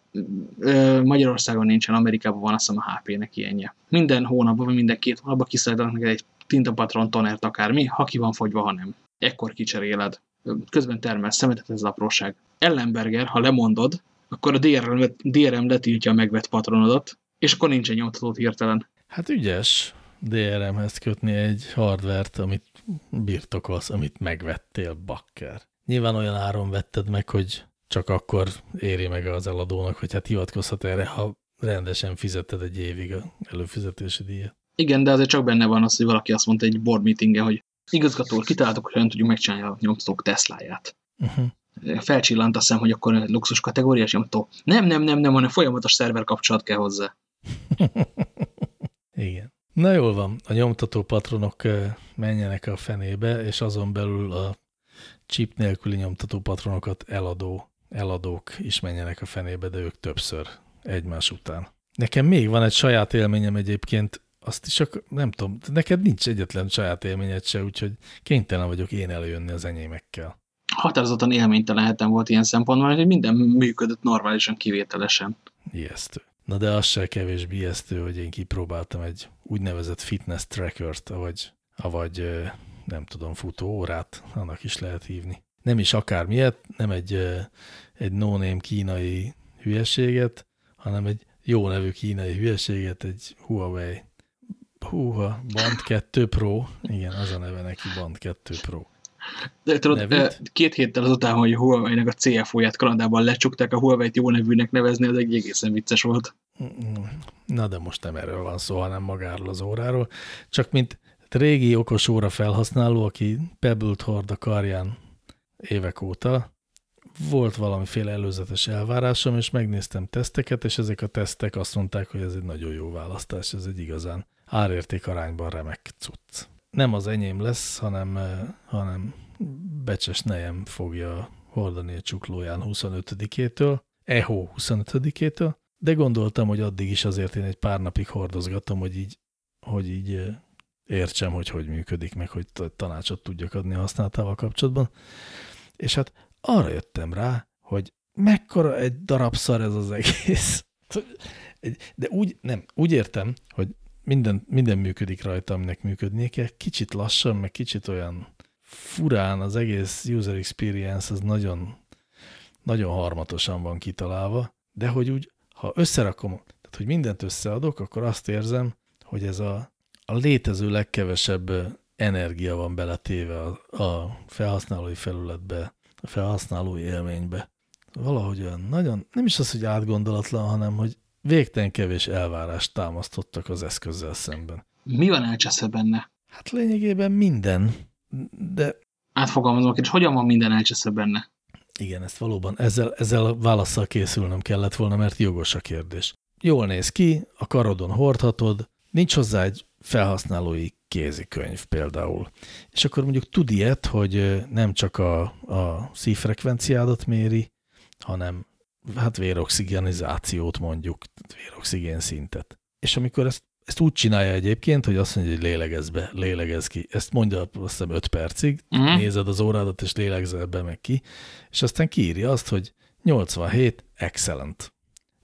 ö, Magyarországon nincsen, Amerikában van azt hiszem a HP-nek ilyenje. Minden hónapban, vagy minden két hónapban kiszállítanak neked egy tintapatron, tonert, akármi, ha ki van fogyva, ha nem. Ekkor kicseréled. Közben termel szemetet, ez apróság. Ellenberger, ha lemondod, akkor a DRM, DRM letiltja a megvett patronodat, és akkor nincsen nyomtatót hirtelen. Hát ügyes DRM-hez kötni egy hardvert, amit birtokolsz, amit megvettél, bakker. Nyilván olyan áron vetted meg, hogy csak akkor éri meg az eladónak, hogy hát hivatkozhat erre, ha rendesen fizetted egy évig a előfizetési díjat. Igen, de azért csak benne van az, hogy valaki azt mondta egy board meetingen, hogy igazgató, kitaláltuk, hogy nem tudjuk megcsinálni a nyomtatók Tesláját. Uh -huh. Felcsillant a szem, hogy akkor luxus kategóriás nyomtató. Nem, nem, nem, nem, hanem folyamatos szerver kapcsolat kell hozzá. *laughs* Igen. Na jól van, a nyomtató patronok menjenek a fenébe, és azon belül a chip nélküli nyomtató patronokat eladó, eladók is menjenek a fenébe, de ők többször egymás után. Nekem még van egy saját élményem egyébként, azt is csak nem tudom, neked nincs egyetlen saját élményed se, úgyhogy kénytelen vagyok én előjönni az enyémekkel. Határozottan élménytelen volt ilyen szempontból, hogy minden működött normálisan, kivételesen. Ijesztő. Na de az se kevésbé ijesztő, hogy én kipróbáltam egy úgynevezett fitness trackert, vagy, avagy nem tudom, futóórát, annak is lehet hívni. Nem is akármilyet, nem egy, egy no-name kínai hülyeséget, hanem egy jó nevű kínai hülyeséget, egy Huawei Húha, Band 2 Pro, igen, az a neve neki, Band 2 Pro. De tudod, Nevét? két héttel azután, hogy Huawei-nek a CFO-ját Kanadában lecsukták, a Huawei-t jó nevűnek nevezni, az egy egészen vicces volt. Na de most nem erről van szó, hanem magáról az óráról. Csak mint régi okos óra felhasználó, aki Pebble-t hord a karján évek óta, volt valamiféle előzetes elvárásom, és megnéztem teszteket, és ezek a tesztek azt mondták, hogy ez egy nagyon jó választás, ez egy igazán árérték arányban remek cucc. Nem az enyém lesz, hanem, eh, hanem Becses nejem fogja hordani a csuklóján 25-től, EHO 25-től, de gondoltam, hogy addig is azért én egy pár napig hordozgatom, hogy így, hogy így eh, értsem, hogy hogy működik, meg hogy tanácsot tudjak adni a használatával kapcsolatban. És hát arra jöttem rá, hogy mekkora egy darab szar ez az egész. *laughs* De úgy, nem, úgy értem, hogy minden, minden működik rajta, aminek működnie kell. Kicsit lassan, meg kicsit olyan furán az egész user experience az nagyon, nagyon harmatosan van kitalálva, de hogy úgy, ha összerakom, tehát hogy mindent összeadok, akkor azt érzem, hogy ez a, a létező legkevesebb energia van beletéve a, a felhasználói felületbe, a felhasználói élménybe. Valahogy olyan nagyon, nem is az, hogy átgondolatlan, hanem hogy végtelen kevés elvárást támasztottak az eszközzel szemben. Mi van elcseszve benne? Hát lényegében minden, de... Átfogalmazom, és hogyan van minden elcseszve benne? Igen, ezt valóban, ezzel, ezzel a válaszsal készülnöm kellett volna, mert jogos a kérdés. Jól néz ki, a karodon hordhatod, nincs hozzá egy felhasználói kézikönyv például. És akkor mondjuk tud ilyet, hogy nem csak a, a szívfrekvenciádat méri, hanem hát véroxigenizációt mondjuk, véroxigén szintet. És amikor ezt, ezt úgy csinálja egyébként, hogy azt mondja, hogy lélegez be, lélegez ki. Ezt mondja azt hiszem 5 percig, uh Mhm. -huh. nézed az órádat, és lélegzel be meg ki, és aztán kiírja azt, hogy 87 excellent.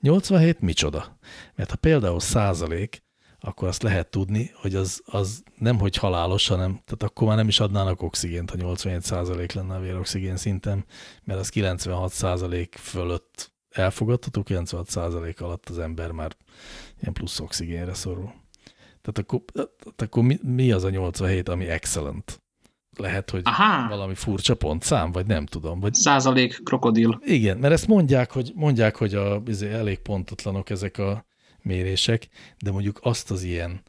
87 micsoda? Mert ha például százalék, akkor azt lehet tudni, hogy az, az nem hogy halálos, hanem tehát akkor már nem is adnának oxigént, ha 87 százalék lenne a véroxigén szintem, mert az 96 százalék fölött elfogadható, 96 százalék alatt az ember már ilyen plusz oxigénre szorul. Tehát akkor, tehát akkor mi, mi az a 87, ami excellent? Lehet, hogy Aha. valami furcsa pontszám, vagy nem tudom. Vagy Százalék krokodil. igen, mert ezt mondják, hogy, mondják, hogy a, izé, elég pontatlanok ezek a mérések, de mondjuk azt az ilyen,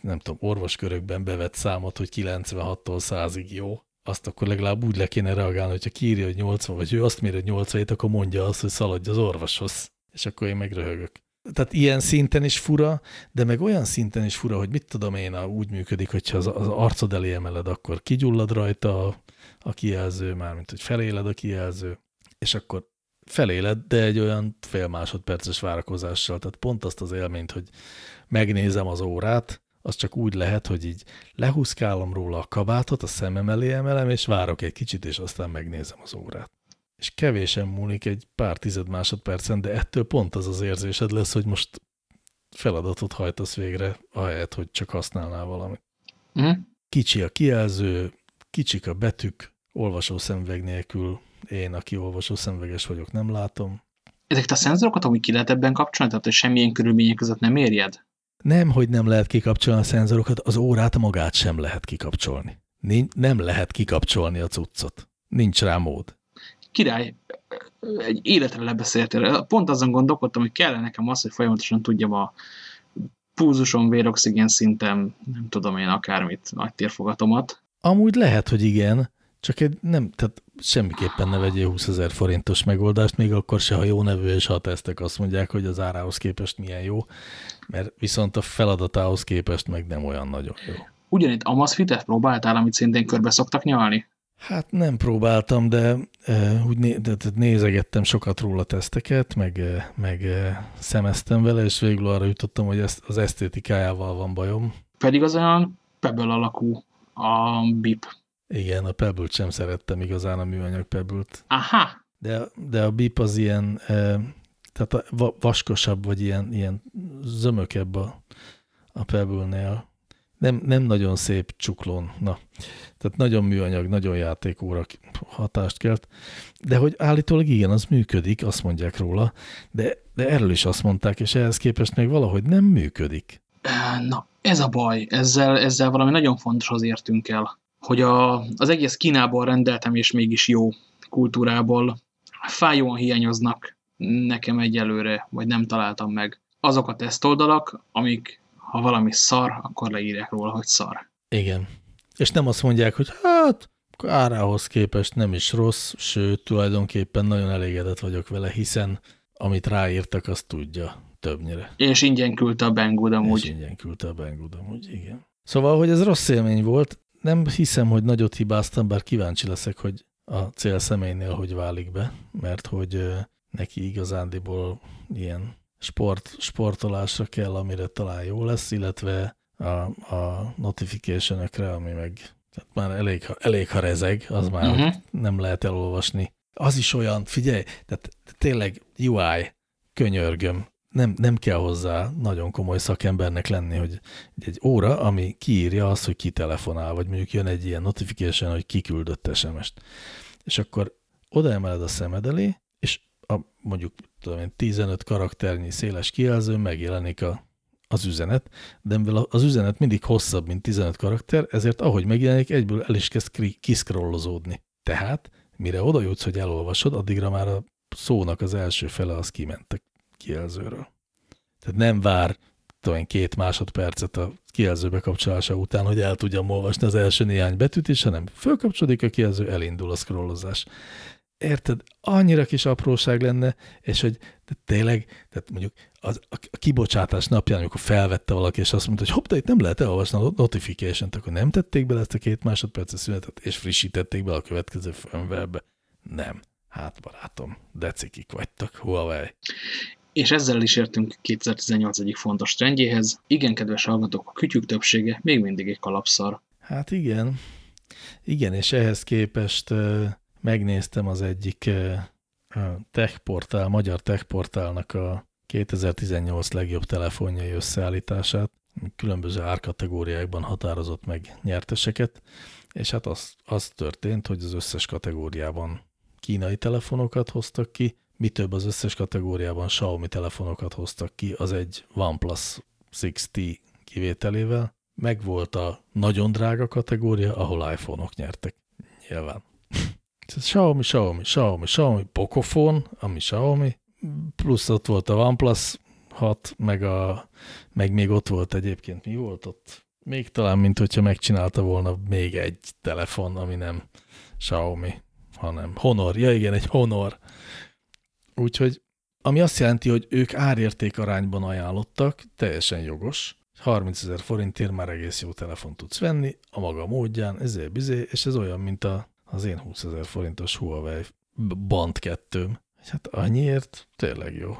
nem tudom, orvoskörökben bevett számot, hogy 96-tól 100-ig jó, azt akkor legalább úgy le kéne reagálni, hogyha kiírja, hogy 80, vagy ő azt mér, hogy 87, akkor mondja azt, hogy szaladj az orvoshoz. És akkor én megröhögök. Tehát ilyen szinten is fura, de meg olyan szinten is fura, hogy mit tudom én, úgy működik, hogyha az, az arcod elé emeled, akkor kigyullad rajta a, a kijelző, mármint hogy feléled a kijelző, és akkor feléled, de egy olyan fél másodperces várakozással. Tehát pont azt az élményt, hogy megnézem az órát, az csak úgy lehet, hogy így lehuszkálom róla a kabátot, a szemem elé emelem, és várok egy kicsit, és aztán megnézem az órát. És kevésen múlik egy pár tized másodpercen, de ettől pont az az érzésed lesz, hogy most feladatot hajtasz végre, ahelyett, hogy csak használnál valamit. Uh -huh. Kicsi a kijelző, kicsik a betűk, olvasó szemüveg nélkül én, aki olvasó szemüveges vagyok, nem látom. Ezeket a szenzorokat amúgy ki lehet ebben kapcsolni, tehát hogy semmilyen körülmények között nem érjed? Nem, hogy nem lehet kikapcsolni a szenzorokat, az órát magát sem lehet kikapcsolni. Nem lehet kikapcsolni a cuccot. Nincs rá mód. Király, egy életre lebeszéltél. Pont azon gondolkodtam, hogy kellene nekem az, hogy folyamatosan tudjam a púzuson, véroxigén szintem, nem tudom én akármit, nagy térfogatomat. Amúgy lehet, hogy igen, csak egy nem, tehát semmiképpen ne vegyél 20 ezer forintos megoldást, még akkor se, ha jó nevű, és ha a tesztek azt mondják, hogy az árához képest milyen jó, mert viszont a feladatához képest meg nem olyan nagyon jó. Ugyanitt Amazfitet próbáltál, amit szintén körbe szoktak nyalni? Hát nem próbáltam, de uh, úgy né de, de nézegettem sokat róla teszteket, meg, uh, meg uh, szemeztem vele, és végül arra jutottam, hogy ezt, az esztétikájával van bajom. Pedig az olyan pebble alakú a BIP. Igen, a pebble sem szerettem igazán a műanyag pebble Aha! De, de a BIP az ilyen, uh, tehát a vaskosabb, vagy ilyen, ilyen zömökebb a, a pebble-nél. Nem, nem nagyon szép csuklón. Na, tehát nagyon műanyag, nagyon játékóra hatást kelt. De hogy állítólag igen, az működik, azt mondják róla, de, de erről is azt mondták, és ehhez képest még valahogy nem működik. Na, ez a baj. Ezzel, ezzel valami nagyon fontoshoz értünk el, hogy a, az egész Kínából rendeltem, és mégis jó kultúrából fájóan hiányoznak nekem egyelőre, vagy nem találtam meg azok a tesztoldalak, amik ha valami szar, akkor leírják róla, hogy szar. Igen. És nem azt mondják, hogy hát árához képest nem is rossz, sőt, tulajdonképpen nagyon elégedett vagyok vele, hiszen amit ráírtak, azt tudja többnyire. És ingyen küldte a Banggood amúgy. És ingyen küldte a Banggood amúgy, igen. Szóval, hogy ez rossz élmény volt, nem hiszem, hogy nagyot hibáztam, bár kíváncsi leszek, hogy a célszemélynél hogy válik be, mert hogy neki igazándiból ilyen sport, sportolásra kell, amire talán jó lesz, illetve a, a notification ami meg tehát már elég, elég ha rezeg, az már uh -huh. nem lehet elolvasni. Az is olyan, figyelj, tehát tényleg UI, könyörgöm, nem, nem kell hozzá nagyon komoly szakembernek lenni, hogy egy óra, ami kiírja azt, hogy ki telefonál, vagy mondjuk jön egy ilyen notification, hogy kiküldött SMS-t. És akkor odaemeled a szemed elé, és a, mondjuk tudom én, 15 karakternyi széles kijelző megjelenik a, az üzenet, de mivel az üzenet mindig hosszabb, mint 15 karakter, ezért ahogy megjelenik, egyből el is kezd kiszkrollozódni. Tehát, mire oda jutsz, hogy elolvasod, addigra már a szónak az első fele az kiment a kijelzőről. Tehát nem vár tudom két másodpercet a kijelző bekapcsolása után, hogy el tudjam olvasni az első néhány betűt is, hanem fölkapcsolódik a kijelző, elindul a scrollozás érted, annyira kis apróság lenne, és hogy de tényleg, tehát mondjuk az, a, kibocsátás napján, amikor felvette valaki, és azt mondta, hogy hopp, de itt nem lehet elolvasni a notification-t, akkor nem tették bele ezt a két másodperces szünetet, és frissítették be a következő firmware Nem. Hát barátom, decikik vagytok, Huawei. És ezzel is értünk 2018 egyik fontos trendjéhez. Igen, kedves hallgatók, a kütyük többsége még mindig egy kalapszar. Hát igen. Igen, és ehhez képest megnéztem az egyik tech portál, magyar tech portálnak a 2018 legjobb telefonjai összeállítását, különböző árkategóriákban határozott meg nyerteseket, és hát az, az történt, hogy az összes kategóriában kínai telefonokat hoztak ki, mi több az összes kategóriában Xiaomi telefonokat hoztak ki, az egy OnePlus 6T kivételével. Megvolt a nagyon drága kategória, ahol iPhone-ok nyertek. Nyilván. *laughs* Xiaomi, Xiaomi, Xiaomi, Xiaomi, Pocophone, ami Xiaomi, plusz ott volt a OnePlus 6, meg, a, meg még ott volt egyébként, mi volt ott? Még talán, mint hogyha megcsinálta volna még egy telefon, ami nem Xiaomi, hanem Honor. Ja igen, egy Honor. Úgyhogy, ami azt jelenti, hogy ők árérték arányban ajánlottak, teljesen jogos, 30 ezer forintért már egész jó telefon tudsz venni, a maga módján, ezért bizé, és ez olyan, mint a az én 20 ezer forintos Huawei Band 2 Hát annyiért tényleg jó.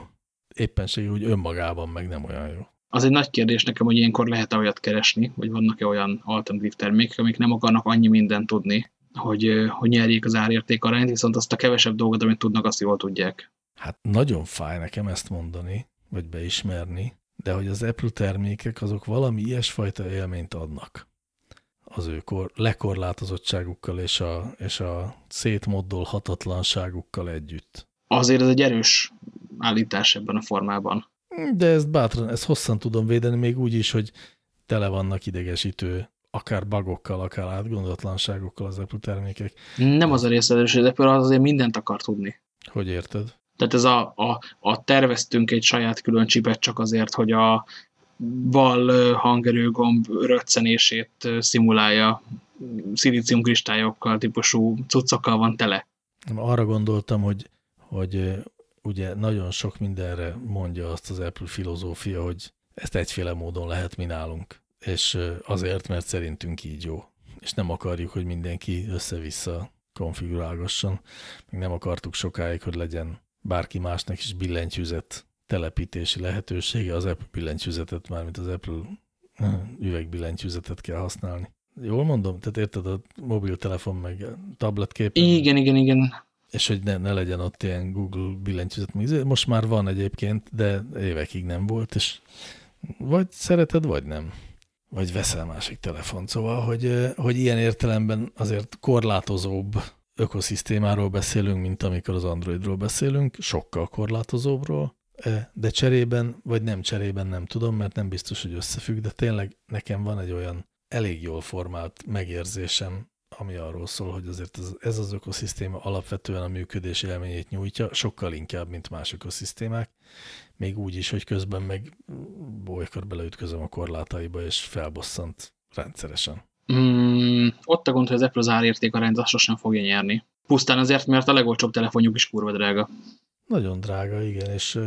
Éppenség úgy önmagában meg nem olyan jó. Az egy nagy kérdés nekem, hogy ilyenkor lehet-e olyat keresni, vagy vannak-e olyan alternatív termékek, amik nem akarnak annyi mindent tudni, hogy, hogy nyerjék az árérték arányt, viszont azt a kevesebb dolgot, amit tudnak, azt jól tudják. Hát nagyon fáj nekem ezt mondani, vagy beismerni, de hogy az Apple termékek azok valami ilyesfajta élményt adnak az ő kor, lekorlátozottságukkal és a, és a szétmoddolhatatlanságukkal együtt. Azért ez egy erős állítás ebben a formában. De ezt bátran, ezt hosszan tudom védeni, még úgy is, hogy tele vannak idegesítő, akár bagokkal, akár átgondolatlanságokkal az Apple termékek. Nem az a része hogy Apple az azért mindent akar tudni. Hogy érted? Tehát ez a, a, a terveztünk egy saját külön csipet csak azért, hogy a val hangerőgomb röccenését szimulálja szilíciumkristályokkal típusú cuccokkal van tele. Arra gondoltam, hogy, hogy ugye nagyon sok mindenre mondja azt az Apple filozófia, hogy ezt egyféle módon lehet mi nálunk. És azért, mert szerintünk így jó. És nem akarjuk, hogy mindenki össze-vissza konfigurálgasson. Még nem akartuk sokáig, hogy legyen bárki másnak is billentyűzet telepítési lehetősége, az Apple billentyűzetet, mármint az Apple üvegbillentyűzetet kell használni. Jól mondom? Tehát érted a mobiltelefon meg tabletképen? Igen, igen, igen. És hogy ne, ne legyen ott ilyen Google billentyűzet. Most már van egyébként, de évekig nem volt, és vagy szereted, vagy nem. Vagy veszel másik telefon. Szóval, hogy, hogy ilyen értelemben azért korlátozóbb ökoszisztémáról beszélünk, mint amikor az Androidról beszélünk, sokkal korlátozóbbról, de cserében, vagy nem cserében nem tudom, mert nem biztos, hogy összefügg, de tényleg nekem van egy olyan elég jól formált megérzésem, ami arról szól, hogy azért ez, ez az ökoszisztéma alapvetően a működés élményét nyújtja, sokkal inkább, mint más ökoszisztémák, még úgy is, hogy közben meg bolykor beleütközöm a korlátaiba, és felbosszant rendszeresen. Mm, ott a gond, hogy az Apple az árérték arányt sosem fogja nyerni. Pusztán azért, mert a legolcsóbb telefonjuk is kurva drága. Nagyon drága, igen, és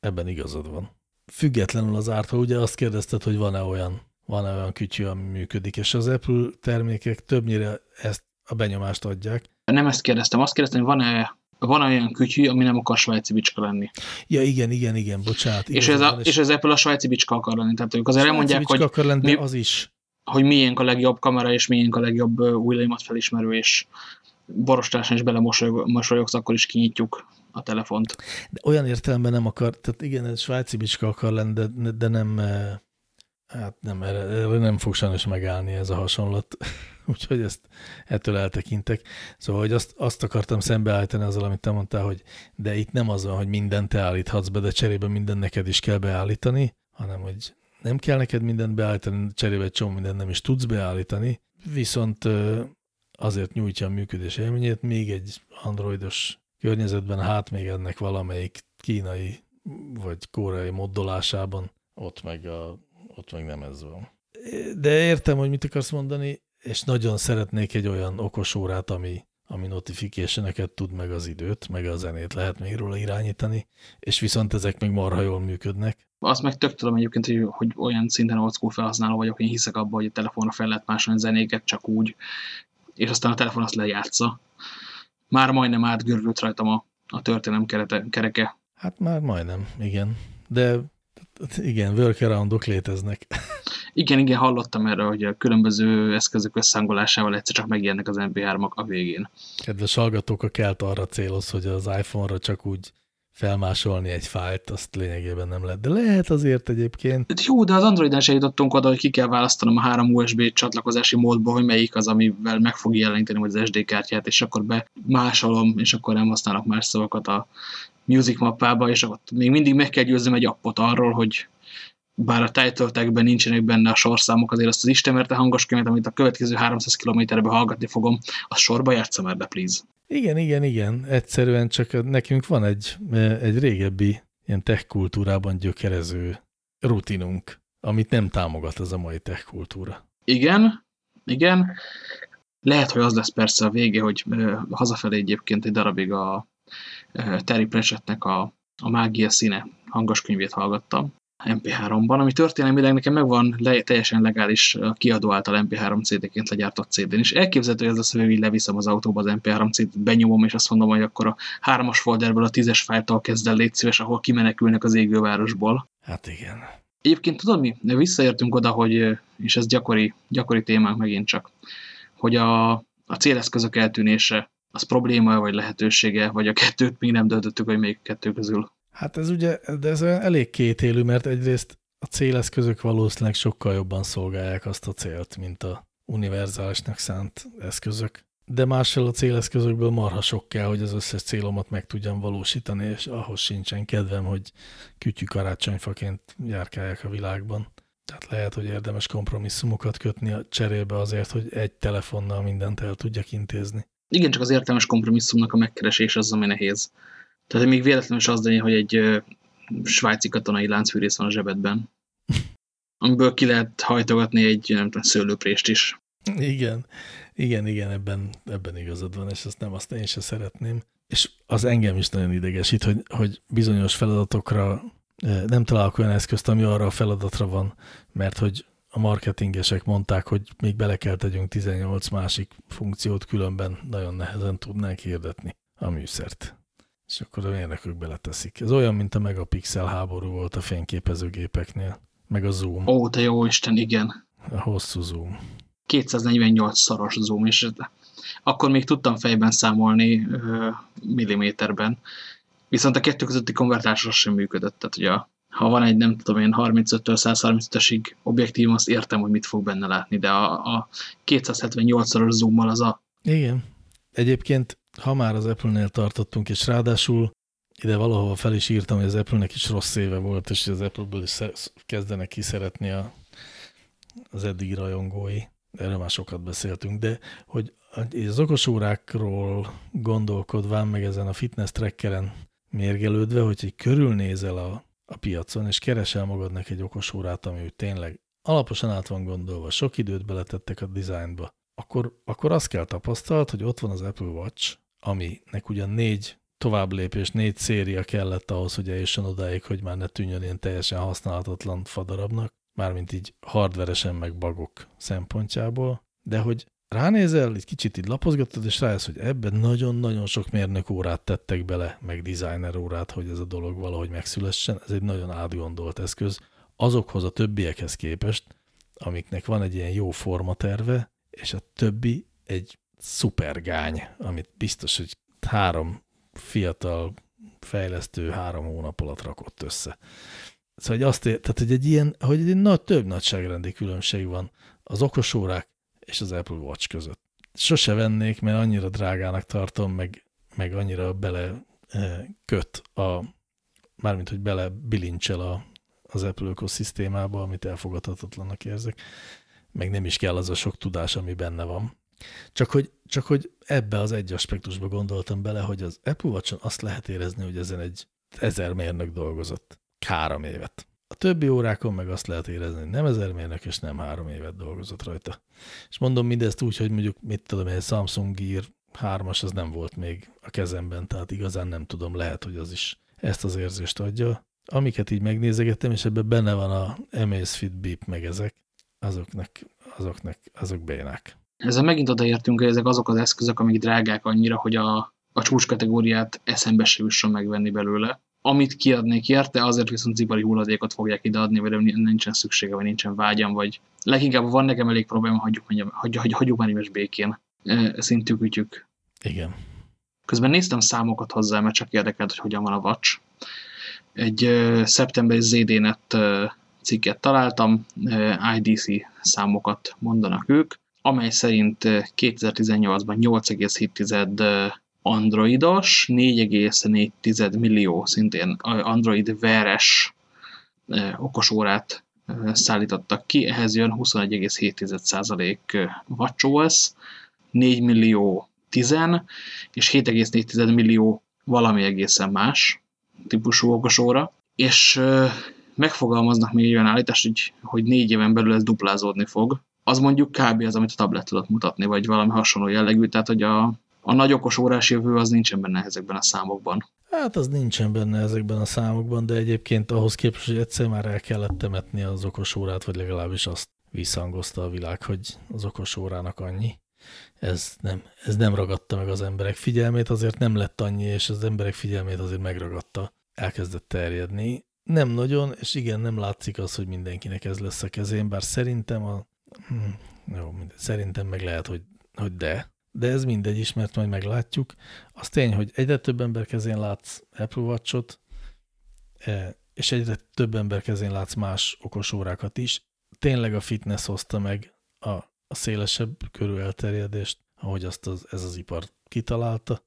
ebben igazad van. Függetlenül az ártól, ugye azt kérdezted, hogy van-e olyan, van-e olyan kütyű, ami működik, és az Apple termékek többnyire ezt a benyomást adják. Nem ezt kérdeztem, azt kérdeztem, hogy van-e van -e olyan kütyű, ami nem akar svájci bicska lenni. Ja, igen, igen, igen, bocsánat. És ez, a, és, és az Apple a svájci bicska akar lenni. Tehát ők azért elmondják, hogy, akar lenni, mi, az is. Hogy milyen a legjobb kamera, és milyen a legjobb új felismerő, és borostásan is belemosolyogsz, akkor is kinyitjuk a telefont. De olyan értelemben nem akar, tehát igen, ez svájci bicska akar lenni, de, de nem, hát nem, nem fog sajnos megállni ez a hasonlat. *laughs* Úgyhogy ezt ettől eltekintek. Szóval, hogy azt, azt akartam szembeállítani azzal, amit te mondtál, hogy de itt nem az van, hogy mindent te állíthatsz be, de cserébe minden neked is kell beállítani, hanem hogy nem kell neked mindent beállítani, cserébe egy csomó mindent nem is tudsz beállítani, viszont azért nyújtja a működés élményét, még egy androidos környezetben, hát még ennek valamelyik kínai vagy koreai moddolásában, ott meg, a, ott meg nem ez van. De értem, hogy mit akarsz mondani, és nagyon szeretnék egy olyan okos órát, ami, ami notification tud, meg az időt, meg a zenét lehet még róla irányítani, és viszont ezek még marha jól működnek. Azt meg tök tudom egyébként, hogy, hogy olyan szinten old school felhasználó vagyok, én hiszek abban, hogy a telefonra fel lehet másolni zenéket csak úgy, és aztán a telefon azt lejátsza. Már majdnem átgörült rajtam a, a történelem kerete, kereke. Hát már majdnem, igen. De igen, workaroundok léteznek. Igen, igen, hallottam erre, hogy a különböző eszközök összehangolásával egyszer csak megjelennek az MP3-ak a végén. Kedves hallgatók, a kelt arra céloz, hogy az iPhone-ra csak úgy felmásolni egy fájlt, azt lényegében nem lehet. De lehet azért egyébként. Hát jó, de az Androiden se jutottunk oda, hogy ki kell választanom a három USB csatlakozási módból, hogy melyik az, amivel meg fog jeleníteni az SD kártyát, és akkor bemásolom, és akkor nem használok más szavakat a music mappába, és ott még mindig meg kell győzzem egy appot arról, hogy bár a title nincsenek benne a sorszámok, azért azt az istemerte hangos könyvet, amit a következő 300 km-be hallgatni fogom, az sorba játszom már be, please. Igen, igen, igen. Egyszerűen csak nekünk van egy, egy régebbi ilyen tech kultúrában gyökerező rutinunk, amit nem támogat ez a mai tech kultúra. Igen, igen. Lehet, hogy az lesz persze a vége, hogy hazafelé egyébként egy darabig a Terry Pratchettnek a, a Mágia színe hangos könyvét hallgattam, MP3-ban, ami történelmileg nekem megvan le, teljesen legális a kiadó által MP3 CD-ként legyártott CD-n, és elképzelhető, hogy ez a szöveg, hogy leviszem az autóba az MP3 CD-t, benyomom, és azt mondom, hogy akkor a hármas folderből a tízes fájltól kezd el légy szíves, ahol kimenekülnek az égővárosból. Hát igen. Egyébként tudod mi? Visszaértünk oda, hogy, és ez gyakori, gyakori témánk megint csak, hogy a, a céleszközök eltűnése az probléma vagy lehetősége, vagy a kettőt még nem döntöttük, hogy melyik kettő közül. Hát ez ugye, de ez elég kétélű, mert egyrészt a céleszközök valószínűleg sokkal jobban szolgálják azt a célt, mint a univerzálisnak szánt eszközök. De másfél a céleszközökből marha sok kell, hogy az összes célomat meg tudjam valósítani, és ahhoz sincsen kedvem, hogy kütyű karácsonyfaként járkálják a világban. Tehát lehet, hogy érdemes kompromisszumokat kötni a cserébe azért, hogy egy telefonnal mindent el tudjak intézni. Igen, csak az értelmes kompromisszumnak a megkeresés az, ami nehéz. Tehát még véletlenül is az legyen, hogy egy svájci katonai láncfűrész van a zsebedben, *laughs* amiből ki lehet hajtogatni egy, nem tudom, szőlőprést is. Igen, igen, igen, ebben, ebben igazad van, és ezt nem azt én sem szeretném. És az engem is nagyon idegesít, hogy, hogy bizonyos feladatokra nem találok olyan eszközt, ami arra a feladatra van, mert hogy a marketingesek mondták, hogy még bele kell tegyünk 18 másik funkciót, különben nagyon nehezen tudnánk hirdetni a műszert. És akkor a mérnökök beleteszik. Ez olyan, mint a megapixel háború volt a fényképezőgépeknél, meg a zoom. Ó, te jó Isten, igen. A hosszú zoom. 248 szaros zoom, és akkor még tudtam fejben számolni milliméterben. Viszont a kettő közötti konvertásra sem működött. Tehát ugye, ha van egy, nem tudom én, 35-től 135-esig objektív, azt értem, hogy mit fog benne látni, de a, a 278-szoros zoommal az a... Igen. Egyébként ha már az Apple-nél tartottunk, és ráadásul ide valahova fel is írtam, hogy az Apple-nek is rossz éve volt, és az Apple-ből is kezdenek kiszeretni a, az eddigi rajongói. Erről már sokat beszéltünk, de hogy az okosórákról gondolkodván, meg ezen a fitness trackeren mérgelődve, hogy egy körülnézel a, a piacon, és keresel magadnak egy okosórát, ami tényleg alaposan át van gondolva, sok időt beletettek a dizájnba, akkor, akkor azt kell tapasztalt, hogy ott van az Apple Watch, aminek ugyan négy tovább lépés, négy széria kellett ahhoz, hogy eljusson odáig, hogy már ne tűnjön ilyen teljesen használhatatlan fadarabnak, mármint így hardveresen meg bagok szempontjából, de hogy ránézel, egy kicsit így lapozgatod, és rájössz, hogy ebben nagyon-nagyon sok mérnök órát tettek bele, meg designer órát, hogy ez a dolog valahogy megszülessen. Ez egy nagyon átgondolt eszköz azokhoz a többiekhez képest, amiknek van egy ilyen jó formaterve, és a többi egy szupergány, amit biztos, hogy három fiatal fejlesztő három hónap alatt rakott össze. Szóval hogy azt ér, tehát, hogy egy ilyen, hogy egy nagy, több nagyságrendi különbség van az okosórák és az Apple Watch között. Sose vennék, mert annyira drágának tartom, meg, meg annyira bele köt a, mármint, hogy bele bilincsel a, az Apple ökoszisztémába, amit elfogadhatatlannak érzek, meg nem is kell az a sok tudás, ami benne van. Csak hogy, csak hogy ebbe az egy aspektusba gondoltam bele, hogy az Apple watch azt lehet érezni, hogy ezen egy ezer mérnök dolgozott három évet. A többi órákon meg azt lehet érezni, hogy nem ezer mérnök, és nem három évet dolgozott rajta. És mondom mindezt úgy, hogy mondjuk, mit tudom, egy Samsung Gear 3-as az nem volt még a kezemben, tehát igazán nem tudom, lehet, hogy az is ezt az érzést adja. Amiket így megnézegettem, és ebben benne van a Amazfit Beep meg ezek, azoknak, azoknak, azok bénák. Ezzel megint odaértünk, hogy ezek azok az eszközök, amik drágák annyira, hogy a, a csúcs kategóriát eszembe se jusson megvenni belőle. Amit kiadnék érte, azért viszont zibari hulladékot fogják ideadni, vagy nincsen szüksége, vagy nincsen vágyam, vagy leginkább van nekem elég probléma, hagyjuk, hagyjuk, hagyjuk, hagyjuk már éves békén szintű ütyük. Igen. Közben néztem számokat hozzá, mert csak érdekelt, hogy hogyan van a Watch. Egy uh, szeptemberi ZDNet uh, cikket találtam, uh, IDC számokat mondanak ők amely szerint 2018-ban 8,7 androidos, 4,4 millió szintén android veres okosórát szállítottak ki, ehhez jön 21,7% WatchOS, 4 millió 10 és 7,4 millió valami egészen más típusú okosóra, és megfogalmaznak még egy olyan állítást, hogy, hogy négy éven belül ez duplázódni fog, az mondjuk kb. az, amit a tablet tudott mutatni, vagy valami hasonló jellegű, tehát hogy a, a nagy okos órás jövő az nincsen benne ezekben a számokban. Hát az nincsen benne ezekben a számokban, de egyébként ahhoz képest, hogy egyszer már el kellett temetni az okos órát, vagy legalábbis azt visszhangozta a világ, hogy az okos órának annyi. Ez nem, ez nem ragadta meg az emberek figyelmét, azért nem lett annyi, és az emberek figyelmét azért megragadta. Elkezdett terjedni. Nem nagyon, és igen, nem látszik az, hogy mindenkinek ez lesz a kezén, bár szerintem a Hmm, jó, szerintem meg lehet, hogy, hogy de. De ez mindegy is, mert majd meglátjuk. Az tény, hogy egyre több ember kezén látsz Apple Watch-ot, e, és egyre több ember kezén látsz más okos órákat is. Tényleg a fitness hozta meg a, a szélesebb körű elterjedést, ahogy azt az, ez az ipar kitalálta,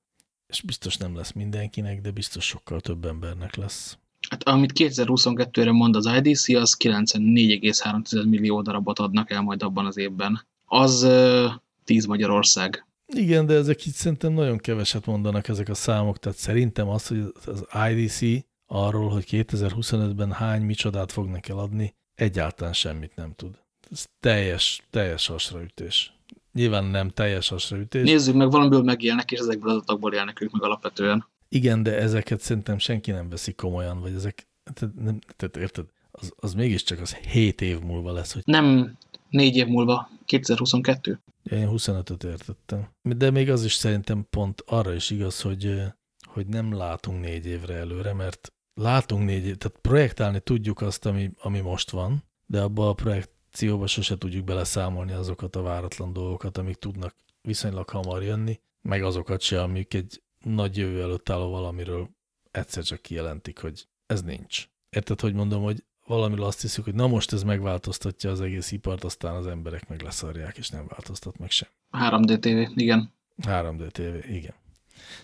és biztos nem lesz mindenkinek, de biztos sokkal több embernek lesz. Hát amit 2022-re mond az IDC, az 94,3 millió darabot adnak el majd abban az évben. Az uh, 10 Magyarország. Igen, de ezek itt szerintem nagyon keveset mondanak ezek a számok, tehát szerintem az, hogy az IDC arról, hogy 2025-ben hány micsodát fognak eladni, egyáltalán semmit nem tud. Ez teljes, teljes hasraütés. Nyilván nem teljes hasraütés. Nézzük meg, valamiből megélnek, és ezekből az adatokból élnek ők meg alapvetően. Igen, de ezeket szerintem senki nem veszi komolyan, vagy ezek, tehát, nem, tehát érted, az, az mégiscsak az 7 év múlva lesz. Hogy... Nem 4 év múlva, 2022. Ja, én 25-öt értettem. De még az is szerintem pont arra is igaz, hogy, hogy nem látunk négy évre előre, mert látunk négy év, tehát projektálni tudjuk azt, ami, ami most van, de abba a projekcióba sose tudjuk beleszámolni azokat a váratlan dolgokat, amik tudnak viszonylag hamar jönni, meg azokat se, amik egy nagy jövő előtt álló valamiről egyszer csak kijelentik, hogy ez nincs. Érted, hogy mondom, hogy valamiről azt hiszük, hogy na most ez megváltoztatja az egész ipart, aztán az emberek meg leszarják, és nem változtat meg sem. 3D TV, igen. 3D TV, igen.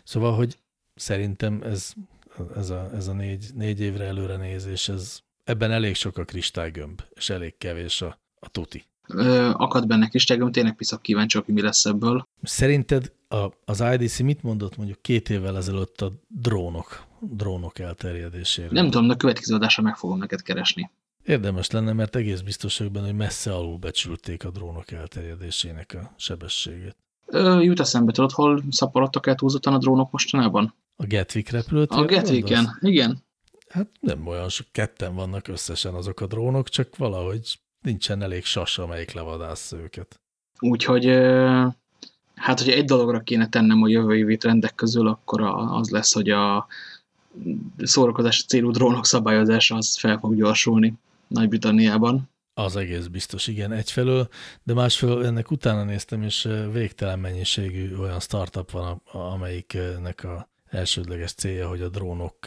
Szóval, hogy szerintem ez, ez a, ez a négy, négy évre előre nézés, ez, ebben elég sok a kristálygömb, és elég kevés a, a tuti. Ö, akad benne kristálygömb, tényleg piszak kíváncsi, hogy mi lesz ebből. Szerinted a, az IDC mit mondott mondjuk két évvel ezelőtt a drónok, drónok elterjedésére? Nem tudom, de a következő adásra meg fogom neked keresni. Érdemes lenne, mert egész biztos vagyok benne, hogy messze alulbecsülték a drónok elterjedésének a sebességét. Ö, jut eszembe, tudod, hol szaporodtak el túlzottan a drónok mostanában? A Gatwick repülőtér? A Gatwicken, igen. Hát nem olyan sok, ketten vannak összesen azok a drónok, csak valahogy nincsen elég sas, amelyik levadász őket. Úgyhogy Hát, hogyha egy dologra kéne tennem a jövő évi trendek közül, akkor az lesz, hogy a szórakozási célú drónok szabályozása az fel fog gyorsulni Nagy-Britanniában. Az egész biztos, igen, egyfelől, de másfelől ennek utána néztem, és végtelen mennyiségű olyan startup van, amelyiknek a elsődleges célja, hogy a drónok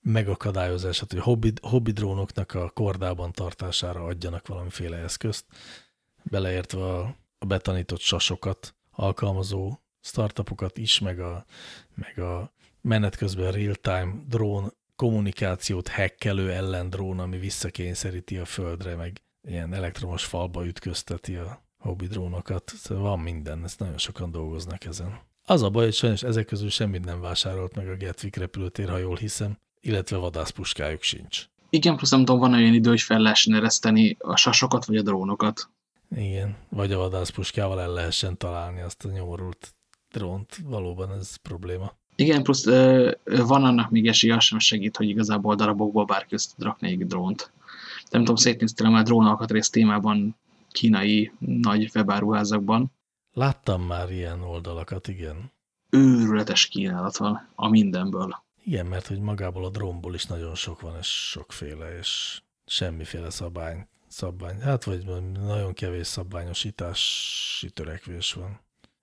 megakadályozását, hogy hobbi, hobbi drónoknak a kordában tartására adjanak valamiféle eszközt, beleértve a, a betanított sasokat alkalmazó startupokat is, meg a, meg a menet közben real-time drón kommunikációt hekkelő ellen drón, ami visszakényszeríti a földre, meg ilyen elektromos falba ütközteti a hobbi drónokat. Szóval van minden, ezt nagyon sokan dolgoznak ezen. Az a baj, hogy sajnos ezek közül semmit nem vásárolt meg a Gatwick repülőtér, ha jól hiszem, illetve vadászpuskájuk sincs. Igen, plusz nem tudom, van olyan idő, hogy fel lehessen ereszteni a sasokat vagy a drónokat. Igen, vagy a vadászpuskával el lehessen találni azt a nyomorult drónt. Valóban ez probléma. Igen, plusz van annak még esélye, az sem segít, hogy igazából darabokból bárki össze tud rakni egy drónt. Nem tudom, szétnéztél már drónalkatrész témában kínai nagy webáruházakban. Láttam már ilyen oldalakat, igen. Őrületes kínálat van a mindenből. Igen, mert hogy magából a drónból is nagyon sok van, és sokféle, és semmiféle szabály, szabvány. Hát vagy nagyon kevés szabványosítási törekvés van.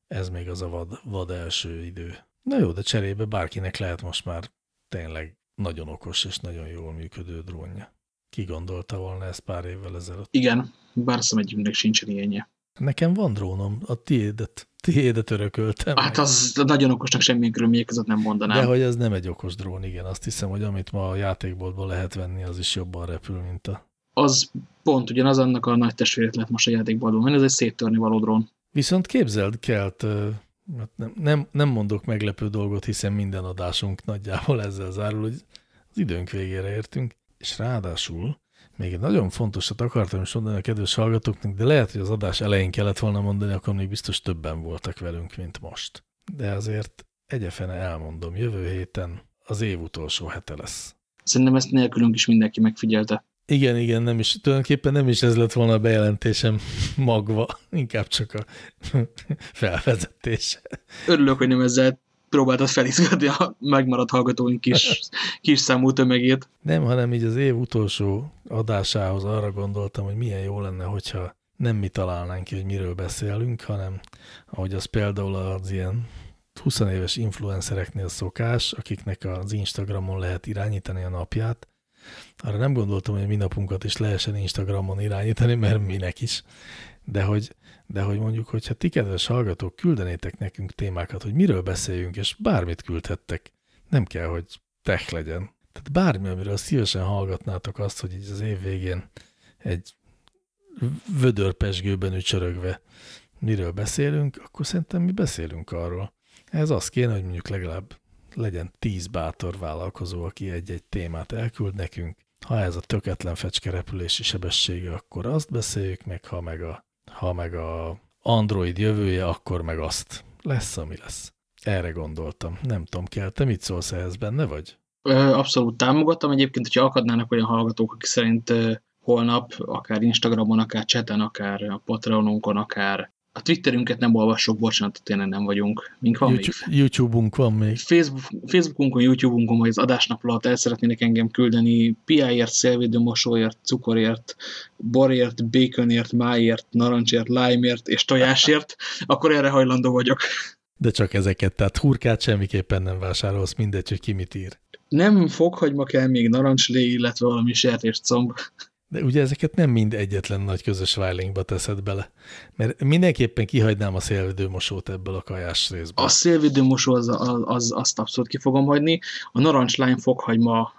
Ez még az a vad, vad első idő. Na jó, de cserébe bárkinek lehet most már tényleg nagyon okos és nagyon jól működő drónja. Ki gondolta volna ezt pár évvel ezelőtt? Igen, bár együnknek sincsen ilyenje. Nekem van drónom, a tiédet, tiédet örököltem. Hát az nagyon okosnak semmilyen körülmények között nem mondanám. De hogy ez nem egy okos drón, igen. Azt hiszem, hogy amit ma a játékboltból lehet venni, az is jobban repül, mint a... Az pont ugyanaz, annak a nagy testvérét lehet most a játékboltból venni, ez egy széttörni való drón. Viszont képzeld, kelt, hát nem, nem, nem mondok meglepő dolgot, hiszen minden adásunk nagyjából ezzel zárul, hogy az időnk végére értünk, és ráadásul még egy nagyon fontosat akartam is mondani a kedves hallgatóknak, de lehet, hogy az adás elején kellett volna mondani, akkor még biztos többen voltak velünk, mint most. De azért egyefene elmondom, jövő héten az év utolsó hete lesz. Szerintem ezt nélkülünk is mindenki megfigyelte. Igen, igen, nem is, tulajdonképpen nem is ez lett volna a bejelentésem magva, inkább csak a *laughs* felvezetése. Örülök, hogy nem ezzel próbáltad felizgatni a megmaradt hallgatóink kis, kis számú tömegét. Nem, hanem így az év utolsó adásához arra gondoltam, hogy milyen jó lenne, hogyha nem mi találnánk ki, hogy miről beszélünk, hanem ahogy az például az ilyen 20 éves influencereknél szokás, akiknek az Instagramon lehet irányítani a napját, arra nem gondoltam, hogy mi napunkat is lehessen Instagramon irányítani, mert minek is. De hogy, de hogy mondjuk, hogyha ti kedves hallgatók küldenétek nekünk témákat, hogy miről beszéljünk, és bármit küldhettek, nem kell, hogy tech legyen. Tehát bármi, amiről szívesen hallgatnátok azt, hogy így az év végén egy vödörpesgőben ücsörögve miről beszélünk, akkor szerintem mi beszélünk arról. Ez az kéne, hogy mondjuk legalább legyen tíz bátor vállalkozó, aki egy-egy témát elküld nekünk. Ha ez a töketlen fecskerepülési sebessége, akkor azt beszéljük meg, ha meg a, ha meg a Android jövője, akkor meg azt. Lesz, ami lesz. Erre gondoltam. Nem tudom, kell. Te mit szólsz ehhez benne vagy? Abszolút támogattam. Egyébként, hogyha akadnának olyan hallgatók, akik szerint holnap, akár Instagramon, akár chaten, akár a Patreonunkon, akár a Twitterünket nem olvassuk, bocsánat, tényleg nem vagyunk. Mink van YouTube, még? YouTube-unk van még. Facebook, Facebookunkon, YouTube-unkon, vagy az adásnaplót el szeretnének engem küldeni piáért, szélvédőmosóért, cukorért, borért, baconért, máért, narancsért, limeért és tojásért, akkor erre hajlandó vagyok. De csak ezeket, tehát hurkát semmiképpen nem vásárolsz, mindegy, hogy ki mit ír. Nem fokhagyma kell még narancslé, illetve valami sertés comb. De ugye ezeket nem mind egyetlen nagy közös vállingba teszed bele. Mert mindenképpen kihagynám a szélvidőmosót ebből a kajás részből. A szélvidőmosó az, az, az, azt abszolút ki fogom hagyni. A narancslány fokhagyma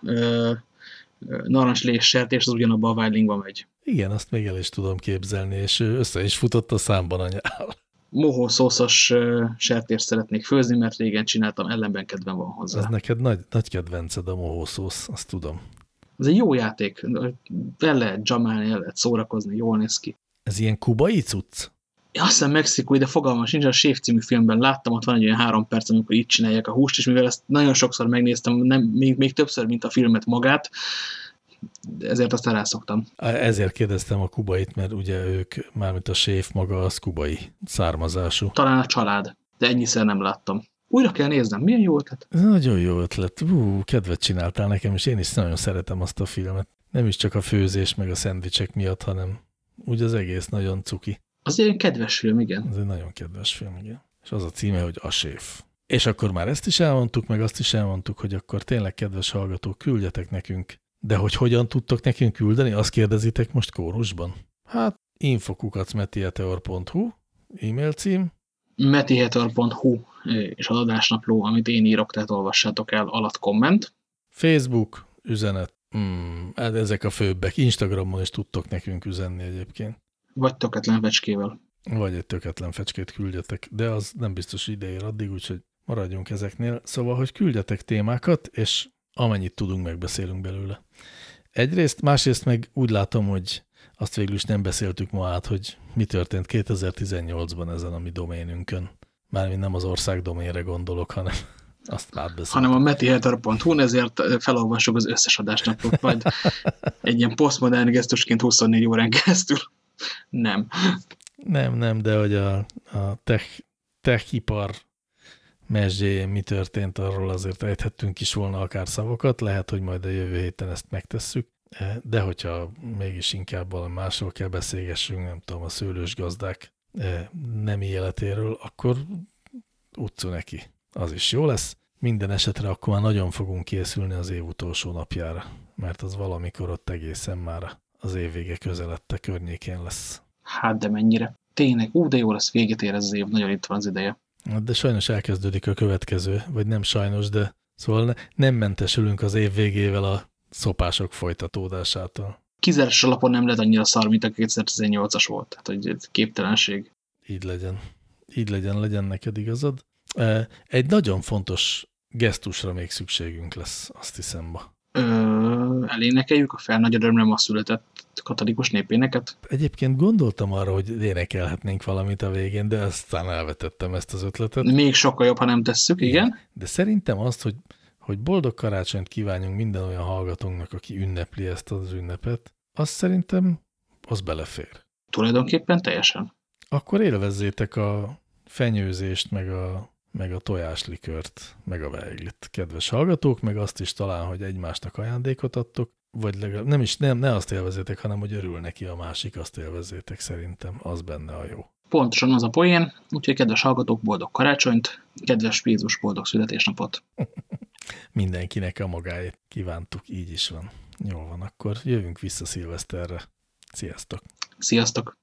narancslés sertés az ugyanabban a vállingba megy. Igen, azt még el is tudom képzelni, és össze is futott a számban a nyál. Mohó szószos sertést szeretnék főzni, mert régen csináltam, ellenben kedvem van hozzá. Ez neked nagy, nagy kedvenced a mohó szósz, azt tudom. Ez egy jó játék, el lehet jamálni, el lehet szórakozni, jól néz ki. Ez ilyen kubai cucc? Ja, azt hiszem mexikói, de fogalmam sincs, a Séf című filmben láttam, ott van egy olyan három perc, amikor itt csinálják a húst, és mivel ezt nagyon sokszor megnéztem, nem, még, még többször, mint a filmet magát, ezért aztán rászoktam. Ezért kérdeztem a kubait, mert ugye ők, mármint a séf maga, az kubai származású. Talán a család, de ennyiszer nem láttam. Újra kell néznem, milyen jó ötlet. Ez nagyon jó ötlet. Ú, kedvet csináltál nekem, és én is nagyon szeretem azt a filmet. Nem is csak a főzés meg a szendvicsek miatt, hanem úgy az egész nagyon cuki. Az egy kedves film, igen. Ez egy nagyon kedves film, igen. És az a címe, hogy A séf. És akkor már ezt is elmondtuk, meg azt is elmondtuk, hogy akkor tényleg, kedves hallgatók, küldjetek nekünk. De hogy hogyan tudtok nekünk küldeni, azt kérdezitek most kórusban? Hát infokukacmetieteor.hu e-mail cím. metiheter.hu és az adásnapló, amit én írok, tehát olvassátok el, alatt komment. Facebook, üzenet, hmm, ezek a főbbek. Instagramon is tudtok nekünk üzenni egyébként. Vagy töketlen fecskével. Vagy egy töketlen fecskét küldjetek, de az nem biztos ideér addig, úgyhogy maradjunk ezeknél. Szóval, hogy küldjetek témákat, és amennyit tudunk, megbeszélünk belőle. Egyrészt, másrészt meg úgy látom, hogy azt végül is nem beszéltük ma át, hogy mi történt 2018-ban ezen a mi doménünkön. Mármint nem az ország doménre gondolok, hanem *laughs* azt átbeszéltük. Hanem a metiheter.hu, ezért felolvassuk az összes adásnaplót, majd *laughs* egy ilyen posztmodern gesztusként 24 órán keresztül. Nem. Nem, nem, de hogy a, a tech, techipar mesdjéjén mi történt, arról azért ejthettünk is volna akár szavakat, lehet, hogy majd a jövő héten ezt megtesszük, de hogyha mégis inkább valami másról kell beszélgessünk, nem tudom, a szőlős gazdák e, nem életéről, akkor utcu neki. Az is jó lesz. Minden esetre akkor már nagyon fogunk készülni az év utolsó napjára, mert az valamikor ott egészen már az év vége közelette környékén lesz. Hát de mennyire. Tényleg, ú, de jó lesz, véget ér ez az év, nagyon itt van az ideje. De sajnos elkezdődik a következő, vagy nem sajnos, de szóval ne, nem mentesülünk az év végével a szopások folytatódásától. Kizáros alapon nem lett annyira szar, mint a 2018-as volt. Tehát, hogy ez képtelenség. Így legyen. Így legyen, legyen neked igazad. Egy nagyon fontos gesztusra még szükségünk lesz, azt hiszem ma elénekeljük a fel nagy örömre ma született katolikus népéneket? Egyébként gondoltam arra, hogy énekelhetnénk valamit a végén, de aztán elvetettem ezt az ötletet. Még sokkal jobb, ha nem tesszük, igen. igen. De szerintem azt, hogy, hogy boldog karácsonyt kívánjunk minden olyan hallgatónknak, aki ünnepli ezt az ünnepet, azt szerintem az belefér. Tulajdonképpen teljesen. Akkor élvezzétek a fenyőzést, meg a meg a tojáslikört, meg a beiglit. Kedves hallgatók, meg azt is talán, hogy egymásnak ajándékot adtok, vagy legalább nem is, nem, ne azt élvezétek, hanem hogy örül neki a másik, azt élvezétek szerintem, az benne a jó. Pontosan az a poén, úgyhogy kedves hallgatók, boldog karácsonyt, kedves Jézus, boldog születésnapot. *laughs* Mindenkinek a magáét kívántuk, így is van. Jól van, akkor jövünk vissza szilveszterre. Sziasztok! Sziasztok!